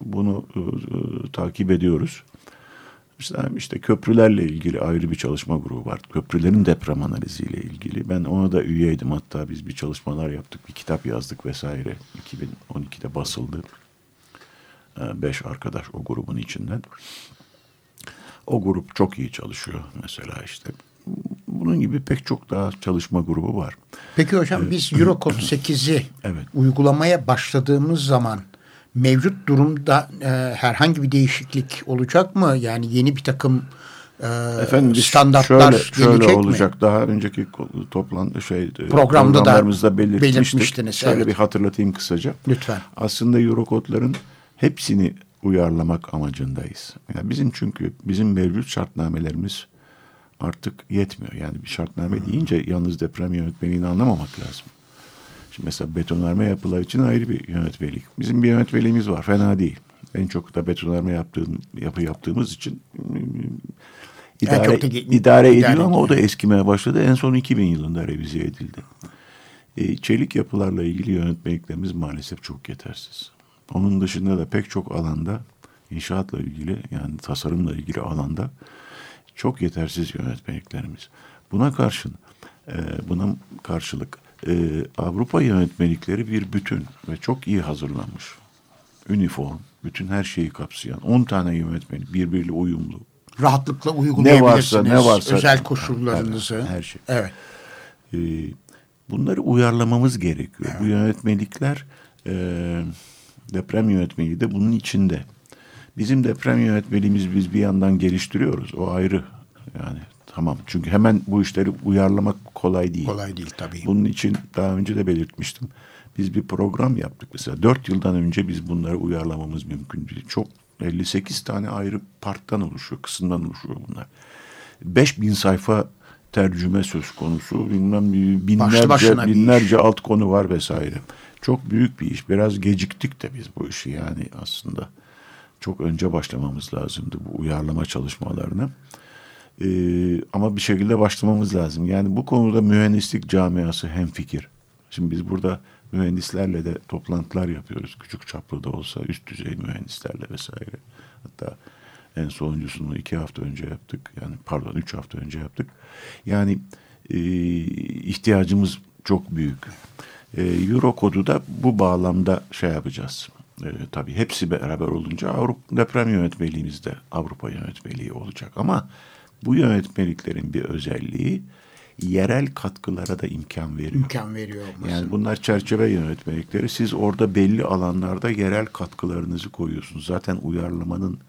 bunu e, e, takip ediyoruz. İşte, işte köprülerle ilgili ayrı bir çalışma grubu var. Köprülerin deprem analiziyle ilgili. Ben ona da üyeydim. Hatta biz bir çalışmalar yaptık. Bir kitap yazdık vesaire. 2012'de basıldı. E, Beş arkadaş o grubun içinden. O grup çok iyi çalışıyor mesela işte. Bunun gibi pek çok daha çalışma grubu var. Peki hocam biz Eurocode 8'i [laughs] Evet. uygulamaya başladığımız zaman mevcut durumda e, herhangi bir değişiklik olacak mı? Yani yeni bir takım e, Efendim standartlar şöyle, şöyle gelecek mi? olacak. Daha önceki toplantı şey Programda da belirtmiştik. belirtmiştiniz, Şöyle evet. bir hatırlatayım kısaca. Lütfen. Aslında Eurokodların hepsini uyarlamak amacındayız. Yani bizim çünkü bizim mevcut şartnamelerimiz artık yetmiyor. Yani bir şartname deyince yalnız deprem yönetmeliğini anlamamak lazım. Şimdi mesela betonarme yapılar için ayrı bir yönetmelik. Bizim bir yönetmeliğimiz var. Fena değil. En çok da betonarme yaptığım, yapı yaptığımız için ım, idare, çok da idare idare ediyor ama o da eskimeye başladı. En son 2000 yılında revize edildi. E, çelik yapılarla ilgili yönetmeliklerimiz maalesef çok yetersiz. Onun dışında da pek çok alanda inşaatla ilgili yani tasarımla ilgili alanda çok yetersiz yönetmeliklerimiz. Buna karşın e, buna karşılık e, Avrupa yönetmelikleri bir bütün ve çok iyi hazırlanmış. Üniform, bütün her şeyi kapsayan 10 tane yönetmelik birbiriyle uyumlu. Rahatlıkla uygulayabilirsiniz. Ne varsa, ne varsa özel koşullarınızı. Evet, her şey. Evet. Ee, bunları uyarlamamız gerekiyor. Bu yönetmelikler e, deprem yönetmeliği de bunun içinde. Bizim deprem yönetmeliğimiz biz bir yandan geliştiriyoruz. O ayrı. Yani tamam. Çünkü hemen bu işleri uyarlamak kolay değil. Kolay değil tabii. Bunun için daha önce de belirtmiştim. Biz bir program yaptık mesela. Dört yıldan önce biz bunları uyarlamamız mümkün değil. Çok 58 tane ayrı parttan oluşuyor, kısımdan oluşuyor bunlar. 5000 sayfa tercüme söz konusu. Bilmem binlerce binlerce alt konu var vesaire. Çok büyük bir iş. Biraz geciktik de biz bu işi yani aslında. Çok önce başlamamız lazımdı bu uyarlama çalışmalarına. Ee, ama bir şekilde başlamamız lazım. Yani bu konuda mühendislik camiası hemfikir. Şimdi biz burada mühendislerle de toplantılar yapıyoruz. Küçük çaplı da olsa üst düzey mühendislerle vesaire. Hatta en sonuncusunu iki hafta önce yaptık. Yani pardon üç hafta önce yaptık. Yani e, ihtiyacımız çok büyük. E, Euro kodu da bu bağlamda şey yapacağız. E, tabii hepsi beraber olunca Avrupa deprem yönetmeliğimiz de Avrupa yönetmeliği olacak. Ama bu yönetmeliklerin bir özelliği yerel katkılara da imkan veriyor. İmkan veriyor olması. Yani bunlar çerçeve yönetmelikleri. Siz orada belli alanlarda yerel katkılarınızı koyuyorsunuz. Zaten uyarlamanın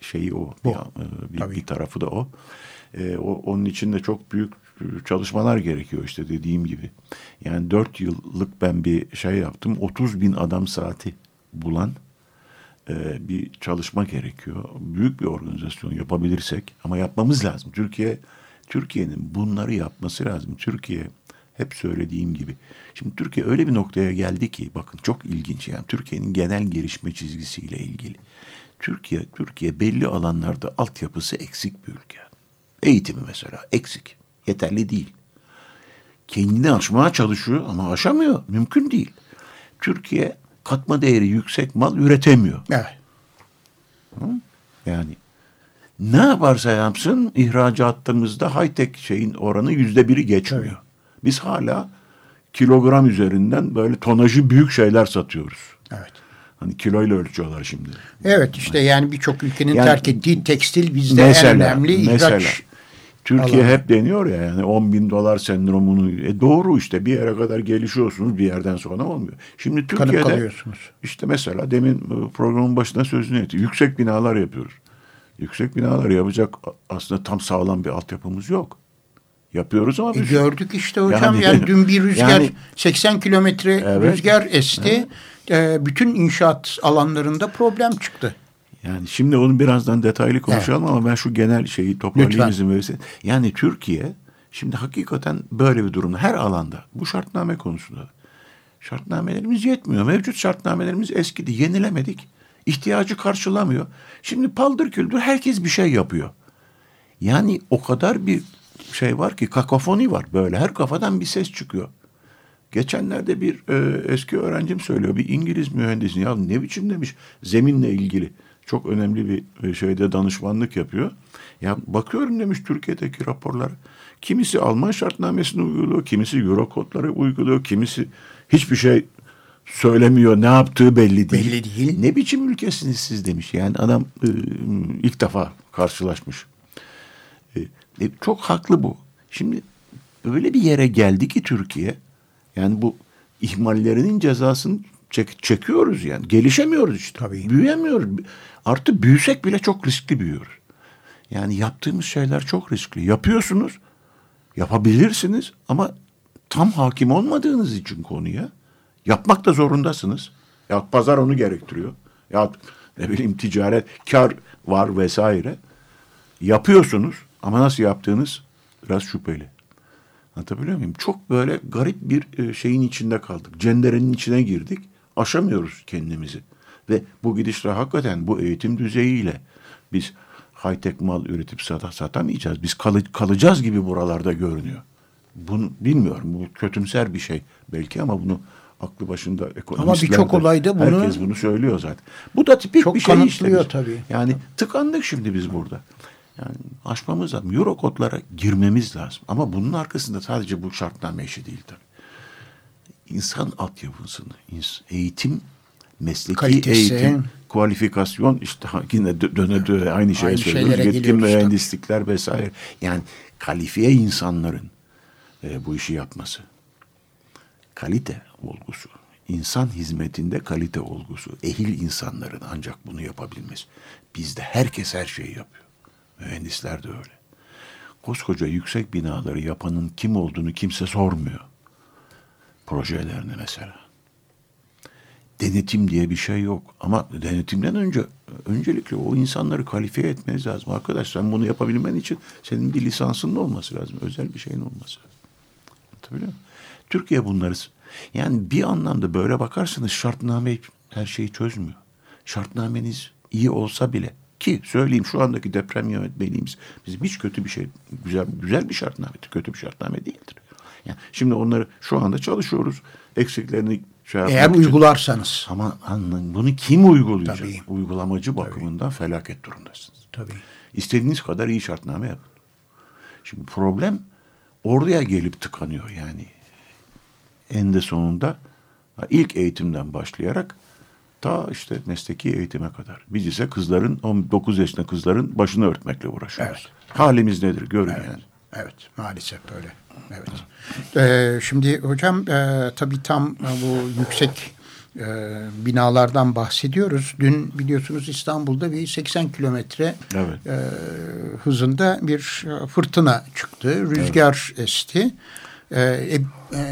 şeyi o. Bir, e, bir, Tabii. bir tarafı da o. E, o. Onun için de çok büyük çalışmalar gerekiyor işte dediğim gibi. Yani dört yıllık ben bir şey yaptım. 30 bin adam saati bulan e, bir çalışma gerekiyor. Büyük bir organizasyon yapabilirsek ama yapmamız lazım. Türkiye Türkiye'nin bunları yapması lazım. Türkiye hep söylediğim gibi. Şimdi Türkiye öyle bir noktaya geldi ki bakın çok ilginç yani Türkiye'nin genel gelişme çizgisiyle ilgili. Türkiye Türkiye belli alanlarda altyapısı eksik bir ülke. Eğitimi mesela eksik. Yeterli değil. Kendini aşmaya çalışıyor ama aşamıyor. Mümkün değil. Türkiye katma değeri yüksek mal üretemiyor. Evet. Yani ne yaparsa yapsın ihracatımızda high-tech şeyin oranı yüzde biri geçmiyor. Biz hala kilogram üzerinden böyle tonajı büyük şeyler satıyoruz. Evet. Hani kiloyla ölçüyorlar şimdi. Evet işte yani birçok ülkenin Yani- terk ettiği tekstil bizde en önemli ihraç. Türkiye alanı. hep deniyor ya yani 10 bin dolar sendromunu. E doğru işte bir yere kadar gelişiyorsunuz bir yerden sonra olmuyor. Şimdi Türkiye'de işte mesela demin e, programın başında sözünü etti. Yüksek binalar yapıyoruz. Yüksek binalar yapacak aslında tam sağlam bir altyapımız yok. Yapıyoruz ama E, bir gördük işte hocam yani, Yani- [laughs] dün bir rüzgar yani- 80 kilometre Evet. rüzgar esti. E, bütün inşaat alanlarında problem çıktı. Yani şimdi onu birazdan detaylı konuşalım ama ben şu genel şeyi toparlayayım izin verirsen. Yani Türkiye şimdi hakikaten böyle bir durumda her alanda bu şartname konusunda da. şartnamelerimiz yetmiyor. Mevcut şartnamelerimiz eskidi, yenilemedik. İhtiyacı karşılamıyor. Şimdi paldır küldür herkes bir şey yapıyor. Yani o kadar bir şey var ki kakofoni var böyle her kafadan bir ses çıkıyor. Geçenlerde bir e, eski öğrencim söylüyor. Bir İngiliz mühendisi ya ne biçim demiş zeminle ilgili çok önemli bir e, şeyde danışmanlık yapıyor. Ya bakıyorum demiş Türkiye'deki raporlara. Kimisi Alman şartnamesini uyguluyor, kimisi Euro kodları uyguluyor, kimisi hiçbir şey söylemiyor. Ne yaptığı belli değil. Belli değil. Ne biçim ülkesiniz siz demiş. Yani adam e, ilk defa karşılaşmış. E, e, çok haklı bu. Şimdi öyle bir yere geldi ki Türkiye yani bu ihmallerinin cezasını çek- çekiyoruz yani. Gelişemiyoruz işte. Tabii. Büyüyemiyoruz. Artı büyüsek bile çok riskli büyüyoruz. Yani yaptığımız şeyler çok riskli. Yapıyorsunuz, yapabilirsiniz ama tam hakim olmadığınız için konuya yapmak da zorundasınız. Ya pazar onu gerektiriyor. Ya ne bileyim ticaret, kar var vesaire. Yapıyorsunuz ama nasıl yaptığınız biraz şüpheli. Anlatabiliyor muyum? Çok böyle garip bir e, şeyin içinde kaldık. Cenderenin içine girdik. Aşamıyoruz kendimizi. Ve bu gidişle hakikaten bu eğitim düzeyiyle biz high-tech mal üretip sata, satamayacağız. Biz kalı- kalacağız gibi buralarda görünüyor. Bunu bilmiyorum. Bu kötümser bir şey belki ama bunu aklı başında ekonomistler birçok de, olayda bunu- herkes bunu söylüyor zaten. Bu da tipik Çok bir şey işte. tabii. Yani tıkandık şimdi biz burada. Yani aşmamız lazım. Euro kodlara girmemiz lazım. Ama bunun arkasında sadece bu şartname işi değil tabii. İnsan altyapısını, eğitim, mesleki Kalitesi. eğitim, kualifikasyon işte yine dö- döne döne aynı Aynı söylüyoruz. Yetkin mühendislikler vesaire. Yani kalifiye insanların e, bu işi yapması. Kalite olgusu. insan hizmetinde kalite olgusu. Ehil insanların ancak bunu yapabilmesi. Bizde herkes her şeyi yapıyor. Mühendisler de öyle. Koskoca yüksek binaları yapanın kim olduğunu kimse sormuyor. Projelerini mesela. Denetim diye bir şey yok. Ama denetimden önce öncelikle o insanları kalifiye etmeniz lazım. Arkadaş sen bunu yapabilmen için senin bir lisansının olması lazım. Özel bir şeyin olması lazım. Muyum? Türkiye bunları yani bir anlamda böyle bakarsanız şartname her şeyi çözmüyor. Şartnameniz iyi olsa bile ki söyleyeyim şu andaki deprem yönetmeliğimiz bizim hiç kötü bir şey güzel güzel bir şartnamedir. Kötü bir şartname değildir. Yani şimdi onları şu anda çalışıyoruz. Eksiklerini şey Eğer için. uygularsanız. Ama anlayın bunu kim uygulayacak? Tabii. Uygulamacı bakımından felaket durumdasınız. Tabii. İstediğiniz kadar iyi şartname yapın. Şimdi problem oraya gelip tıkanıyor yani. En de sonunda ilk eğitimden başlayarak ta işte mesleki eğitime kadar. Biz ise kızların 19 yaşında kızların başını örtmekle uğraşıyoruz. Halimiz nedir görün yani. Evet maalesef böyle. Evet. Ee, şimdi hocam e, tabii tam e, bu yüksek e, binalardan bahsediyoruz. Dün biliyorsunuz İstanbul'da bir 80 kilometre Evet. e, hızında bir e, fırtına çıktı. Rüzgar esti. E, e,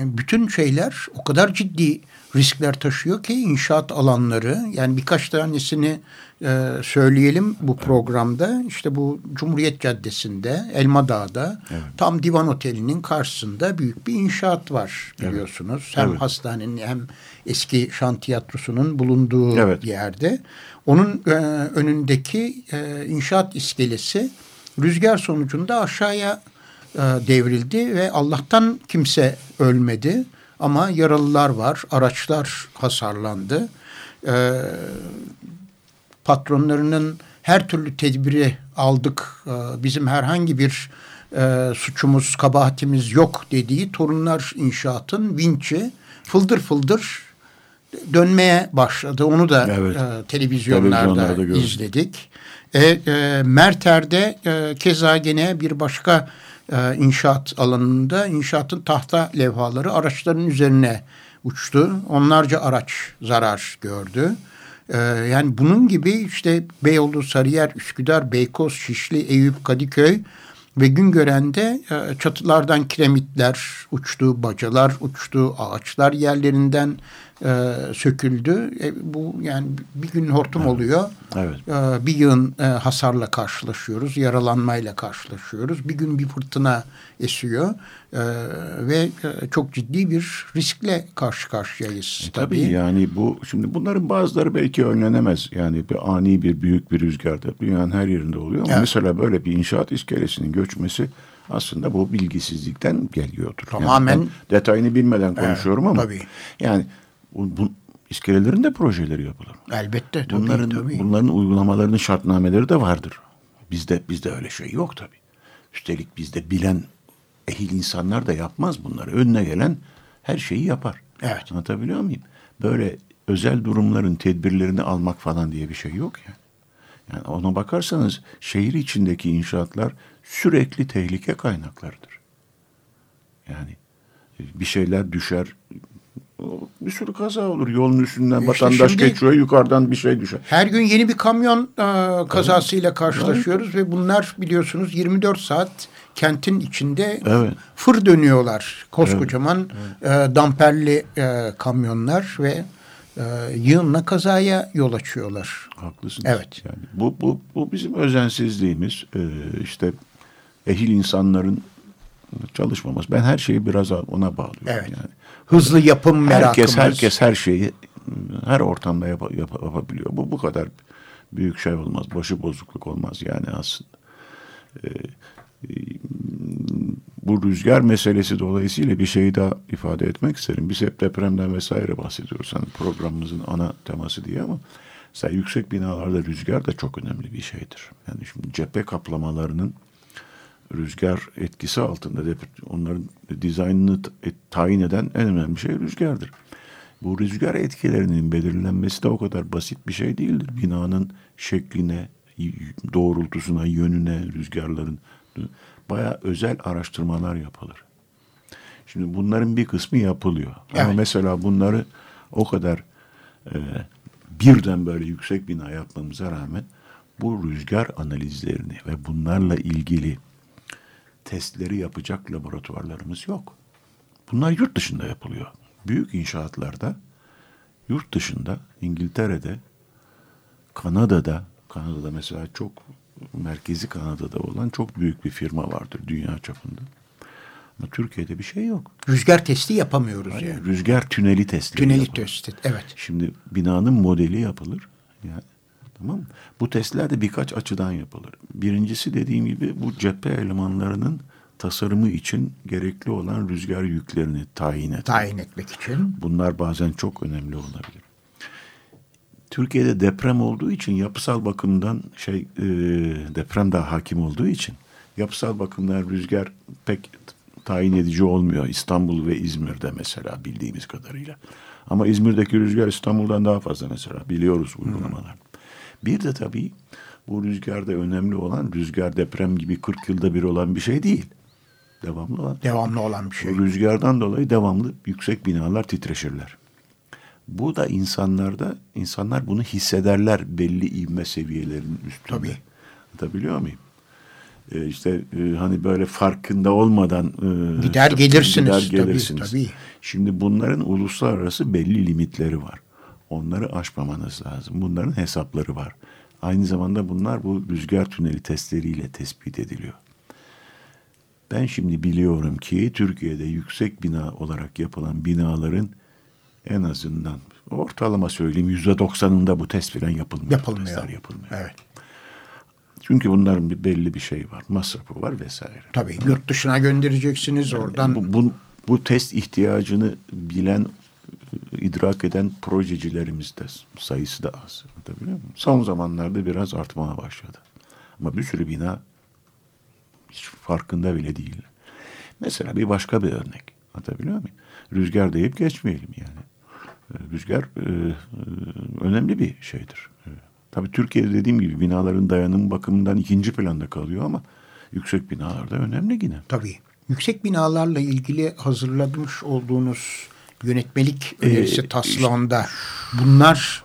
bütün şeyler o kadar ciddi riskler taşıyor ki inşaat alanları yani birkaç tanesini e, söyleyelim bu programda işte bu Cumhuriyet Caddesi'nde Elmadağ'da tam Divan Oteli'nin karşısında büyük bir inşaat var biliyorsunuz. Hem Evet. hastanenin hem eski şan tiyatrosunun bulunduğu Evet. yerde. Onun e, önündeki e, inşaat iskelesi rüzgar sonucunda aşağıya e, devrildi ve Allah'tan kimse ölmedi. Ama yaralılar var, araçlar hasarlandı. E, patronlarının her türlü tedbiri aldık. E, bizim herhangi bir e, suçumuz, kabahatimiz yok dediği Torunlar İnşaat'ın vinçi fıldır fıldır dönmeye başladı. Onu da Evet. e, televizyonlarda, izledik. E, e, Merter'de e, keza gene bir başka e, inşaat alanında inşaatın tahta levhaları araçların üzerine uçtu. Onlarca araç zarar gördü. E, yani bunun gibi işte Beyoğlu, Sarıyer, Üsküdar, Beykoz, Şişli, Eyüp, Kadıköy ve Güngören'de e, çatılardan kiremitler uçtu, bacalar uçtu, ağaçlar yerlerinden e, söküldü. E, bu yani bir gün hortum oluyor. Evet. E, bir yığın e, hasarla karşılaşıyoruz, yaralanmayla karşılaşıyoruz. Bir gün bir fırtına esiyor e, ve e, çok ciddi bir riskle karşı karşıyayız. E, Tabii yani bu şimdi bunların bazıları belki önlenemez. Yani bir ani bir büyük bir rüzgarda dünyanın her yerinde oluyor. Ama Evet. mesela böyle bir inşaat iskelesinin göçmesi aslında bu bilgisizlikten geliyordur. Yani Tamamen- ben detayını bilmeden konuşuyorum ama tabii. yani bu, bu iskelelerin de projeleri yapılır. Elbette tabii, Bunların tabii. bunların uygulamalarının şartnameleri de vardır. Bizde bizde öyle şey yok tabii. Üstelik bizde bilen ehil insanlar da yapmaz bunları. Önüne gelen her şeyi yapar. Evet. Anlatabiliyor muyum? Böyle özel durumların tedbirlerini almak falan diye bir şey yok yani. Yani ona bakarsanız şehir içindeki inşaatlar sürekli tehlike kaynaklarıdır. Yani bir şeyler düşer, bir sürü kaza olur. Yolun üstünden İşte vatandaş şimdi- geçiyor, yukarıdan bir şey düşer. Her gün yeni bir kamyon e, kazasıyla karşılaşıyoruz ve bunlar biliyorsunuz 24 saat kentin içinde Evet. fır dönüyorlar. Koskocaman e, damperli e, kamyonlar ve e, yığınla kazaya yol açıyorlar. Haklısınız. Evet. Yani bu, bu, bu bizim özensizliğimiz. Ee, işte ehil insanların çalışmaması. Ben her şeyi biraz ona bağlıyorum. Evet. Yani. Hızlı yapım merakımız. Herkes herkes her şeyi her ortamda yap, yap- yapabiliyor. Bu bu kadar büyük şey olmaz. Başı bozukluk olmaz yani aslında. Ee, bu rüzgar meselesi dolayısıyla bir şey daha ifade etmek isterim. Biz hep depremden vesaire bahsediyoruz. Hani programımızın ana teması diye ama mesela yüksek binalarda rüzgar da çok önemli bir şeydir. Yani şimdi cephe kaplamalarının rüzgar etkisi altında onların dizaynını e, tayin eden en önemli şey rüzgardır. Bu rüzgar etkilerinin belirlenmesi de o kadar basit bir şey değildir. Binanın şekline, doğrultusuna, yönüne, rüzgarların bayağı özel araştırmalar yapılır. Şimdi bunların bir kısmı yapılıyor. Ama Evet. mesela bunları o kadar e, birden böyle yüksek bina yapmamıza rağmen bu rüzgar analizlerini ve bunlarla ilgili testleri yapacak laboratuvarlarımız yok. Bunlar yurt dışında yapılıyor. Büyük inşaatlarda yurt dışında İngiltere'de Kanada'da Kanada'da mesela çok merkezi Kanada'da olan çok büyük bir firma vardır dünya çapında. Ama Türkiye'de bir şey yok. Rüzgar testi yapamıyoruz Yani yani. rüzgar tüneli testi. Tüneli testi. Evet. Şimdi binanın modeli yapılır. Yani tamam mı? Bu testler de birkaç açıdan yapılır. Birincisi dediğim gibi bu cephe elemanlarının tasarımı için gerekli olan rüzgar yüklerini tayin etmek. Tayin etmek için. Bunlar bazen çok önemli olabilir. Türkiye'de deprem olduğu için yapısal bakımdan şey e, deprem daha hakim olduğu için yapısal bakımdan rüzgar pek tayin edici olmuyor. İstanbul ve İzmir'de mesela bildiğimiz kadarıyla. Ama İzmir'deki rüzgar İstanbul'dan daha fazla mesela biliyoruz uygulamalar. Bir de tabii bu rüzgarda önemli olan rüzgar deprem gibi 40 yılda bir olan bir şey değil. Devamlı olan. Devamlı olan bir şey. O rüzgardan dolayı devamlı yüksek binalar titreşirler. Bu da insanlarda, insanlar bunu hissederler belli ivme seviyelerinin üstünde. Tabii. Anlatabiliyor muyum? Ee, işte e, hani böyle farkında olmadan e, Gider gelirsiniz. gider Tabii, gelirsiniz. tabii. Şimdi bunların uluslararası belli limitleri var. Onları aşmamanız lazım. Bunların hesapları var. Aynı zamanda bunlar bu rüzgar tüneli testleriyle tespit ediliyor. Ben şimdi biliyorum ki Türkiye'de yüksek bina olarak yapılan binaların en azından ortalama söyleyeyim yüzde doksanında bu test falan yapılmıyor. Yapılmıyor. Testler yapılmıyor. Evet. Çünkü bunların bir belli bir şey var. Masrafı var vesaire. Tabii yurt dışına göndereceksiniz oradan. Bu, bu, bu test ihtiyacını bilen, idrak eden projecilerimiz de sayısı da az. Anlatabiliyor muyum? Son zamanlarda biraz artmaya başladı. Ama bir sürü bina hiç farkında bile değil. Mesela bir başka bir örnek. Anlatabiliyor muyum? Rüzgar deyip geçmeyelim yani. Ee, Rüzgar e, e, önemli bir şeydir. E, Tabii Türkiye'de dediğim gibi binaların dayanım bakımından ikinci planda kalıyor ama yüksek binalarda önemli yine. Tabii. Yüksek binalarla ilgili hazırlamış olduğunuz yönetmelik önerisi Ee, taslağında bunlar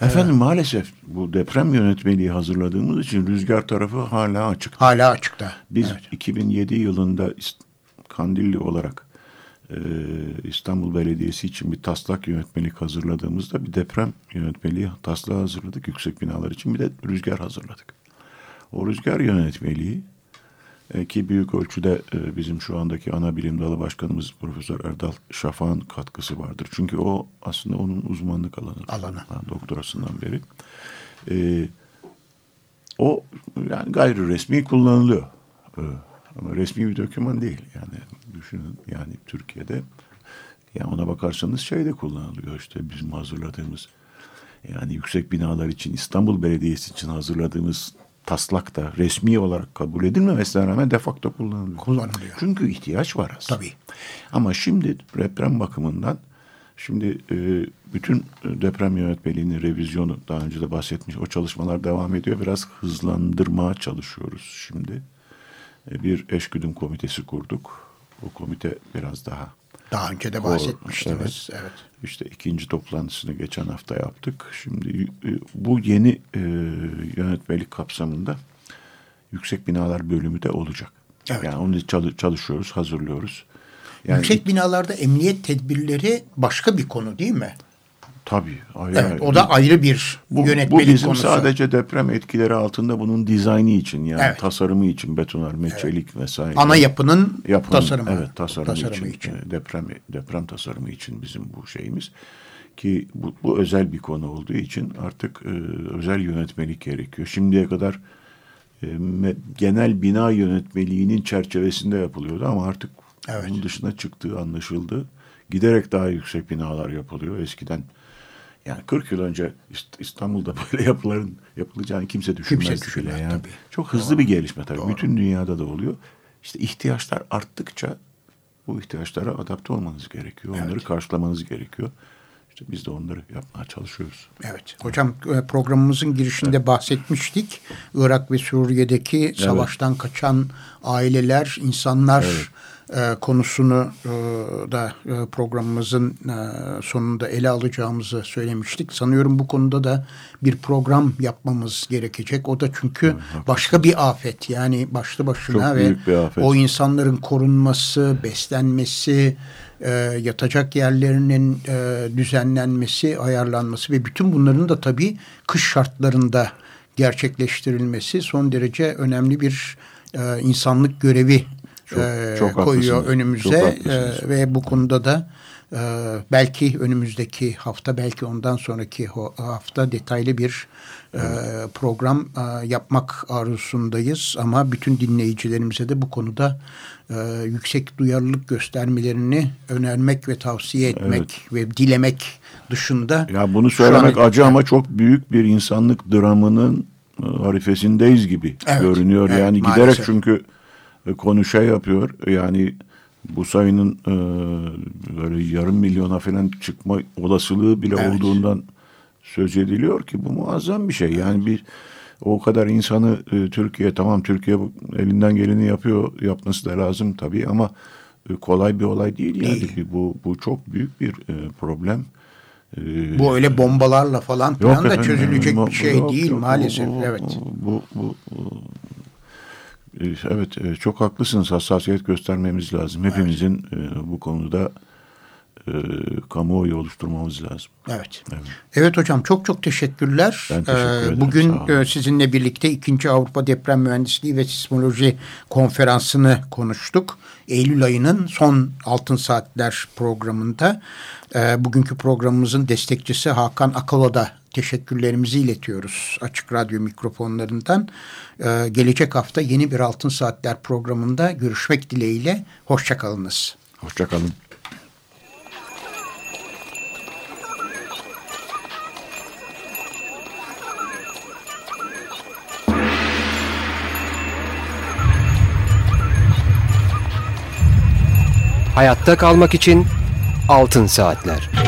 Efendim maalesef bu deprem yönetmeliği hazırladığımız için rüzgar tarafı hala açık. hala açıkta. Biz Evet. 2007 yılında Kandilli olarak e, İstanbul Belediyesi için bir taslak yönetmelik hazırladığımızda bir deprem yönetmeliği taslağı hazırladık yüksek binalar için bir de rüzgar hazırladık. O rüzgar yönetmeliği e, ki büyük ölçüde e, bizim şu andaki ana bilim dalı başkanımız Profesör Erdal Şafak'ın katkısı vardır. Çünkü o aslında onun uzmanlık alanı. Alanı. Doktorasından beri. E, o yani gayri resmi kullanılıyor. E, ama resmi bir doküman değil. Yani düşünün yani Türkiye'de yani ona bakarsanız şey de kullanılıyor işte bizim hazırladığımız yani yüksek binalar için İstanbul Belediyesi için hazırladığımız taslak da resmi olarak kabul edilmemesine rağmen de facto kullanılıyor. Kullanılıyor. Çünkü ihtiyaç var aslında. Tabii. Ama şimdi deprem bakımından şimdi e, bütün deprem yönetmeliğinin revizyonu daha önce de bahsetmiş o çalışmalar devam ediyor. Biraz hızlandırmaya çalışıyoruz şimdi. E, bir eşgüdüm komitesi kurduk. O komite biraz daha Daha önce de bahsetmiştiniz. Evet. işte ikinci toplantısını geçen hafta yaptık. Şimdi e, bu yeni e, yönetmelik kapsamında yüksek binalar bölümü de olacak. Evet. Yani onu çalı- çalışıyoruz, hazırlıyoruz. Yani Yüksek binalarda emniyet tedbirleri başka bir konu değil mi? Tabii. Ayrı Evet, ayrı. o da ayrı bir bu, yönetmelik bu bizim konusu. sadece deprem etkileri altında bunun dizaynı için yani Evet. tasarımı için betonarme, çelik vesaire. Ana yapının Yapının, tasarımı. Evet tasarımı, tasarımı için, için. e, deprem deprem tasarımı için bizim bu şeyimiz ki bu, bu özel bir konu olduğu için artık e, özel yönetmelik gerekiyor. Şimdiye kadar e, genel bina yönetmeliğinin çerçevesinde yapılıyordu ama artık Evet. bunun dışına çıktığı anlaşıldı. Giderek daha yüksek binalar yapılıyor. Eskiden yani 40 yıl önce İst- İstanbul'da [laughs] böyle yapıların yapılacağını kimse düşünmezdi bile. düşünmez Yani. tabii. Çok hızlı bir gelişme tabii. Bütün dünyada da oluyor. İşte ihtiyaçlar arttıkça bu ihtiyaçlara adapte olmanız gerekiyor. Onları karşılamanız gerekiyor. İşte biz de onları yapmaya çalışıyoruz. Evet. Hocam e, programımızın girişinde bahsetmiştik. Irak ve Suriye'deki savaştan kaçan aileler, insanlar e, konusunu e, da e, programımızın e, sonunda ele alacağımızı söylemiştik. Sanıyorum bu konuda da bir program yapmamız gerekecek. O da çünkü başka bir afet. Yani başlı başına Çok ve o insanların korunması, beslenmesi, e, yatacak yerlerinin e, düzenlenmesi, ayarlanması ve bütün bunların da tabii kış şartlarında gerçekleştirilmesi son derece önemli bir e, insanlık görevi Çok- e, çok koyuyor haklısınız. önümüze Çok haklısınız. E, ve bu konuda da e, belki önümüzdeki hafta belki ondan sonraki hafta detaylı bir e, program e, yapmak arzusundayız ama bütün dinleyicilerimize de bu konuda e, yüksek duyarlılık göstermelerini önermek ve tavsiye etmek ve dilemek dışında Ya bunu şu an- söylemek acı ama çok büyük bir insanlık dramının e, harifesindeyiz gibi Evet, görünüyor. evet, yani maalesef. giderek çünkü e, konu şey yapıyor. Yani bu sayının e, böyle yarım milyona falan çıkma olasılığı bile Evet. olduğundan söz ediliyor ki bu muazzam bir şey. Yani bir o kadar insanı e, Türkiye tamam Türkiye elinden geleni yapıyor yapması da lazım tabii ama e, kolay bir olay değil yani Değil. bu bu çok büyük bir e, problem. E, bu öyle bombalarla falan filan da çözülecek bir şey yok, değil yok, maalesef. bu- evet. Bu, bu, bu- e, evet e, çok haklısınız hassasiyet göstermemiz lazım. Hepimizin e, bu konuda e, kamuoyu oluşturmamız lazım. Evet. Evet. Evet hocam çok çok teşekkürler. Ben teşekkür Ee, ederim, Bugün e, sizinle birlikte 2. Avrupa Deprem Mühendisliği ve Sismoloji Konferansı'nı konuştuk. Eylül ayının son Altın Saatler programında. e, Bugünkü programımızın destekçisi Hakan Akal'a da teşekkürlerimizi iletiyoruz Açık Radyo mikrofonlarından. Ee, Gelecek hafta yeni bir Altın Saatler programında görüşmek dileğiyle. Hoşçakalınız. Hoşçakalın. Hayatta kalmak için Altın Saatler.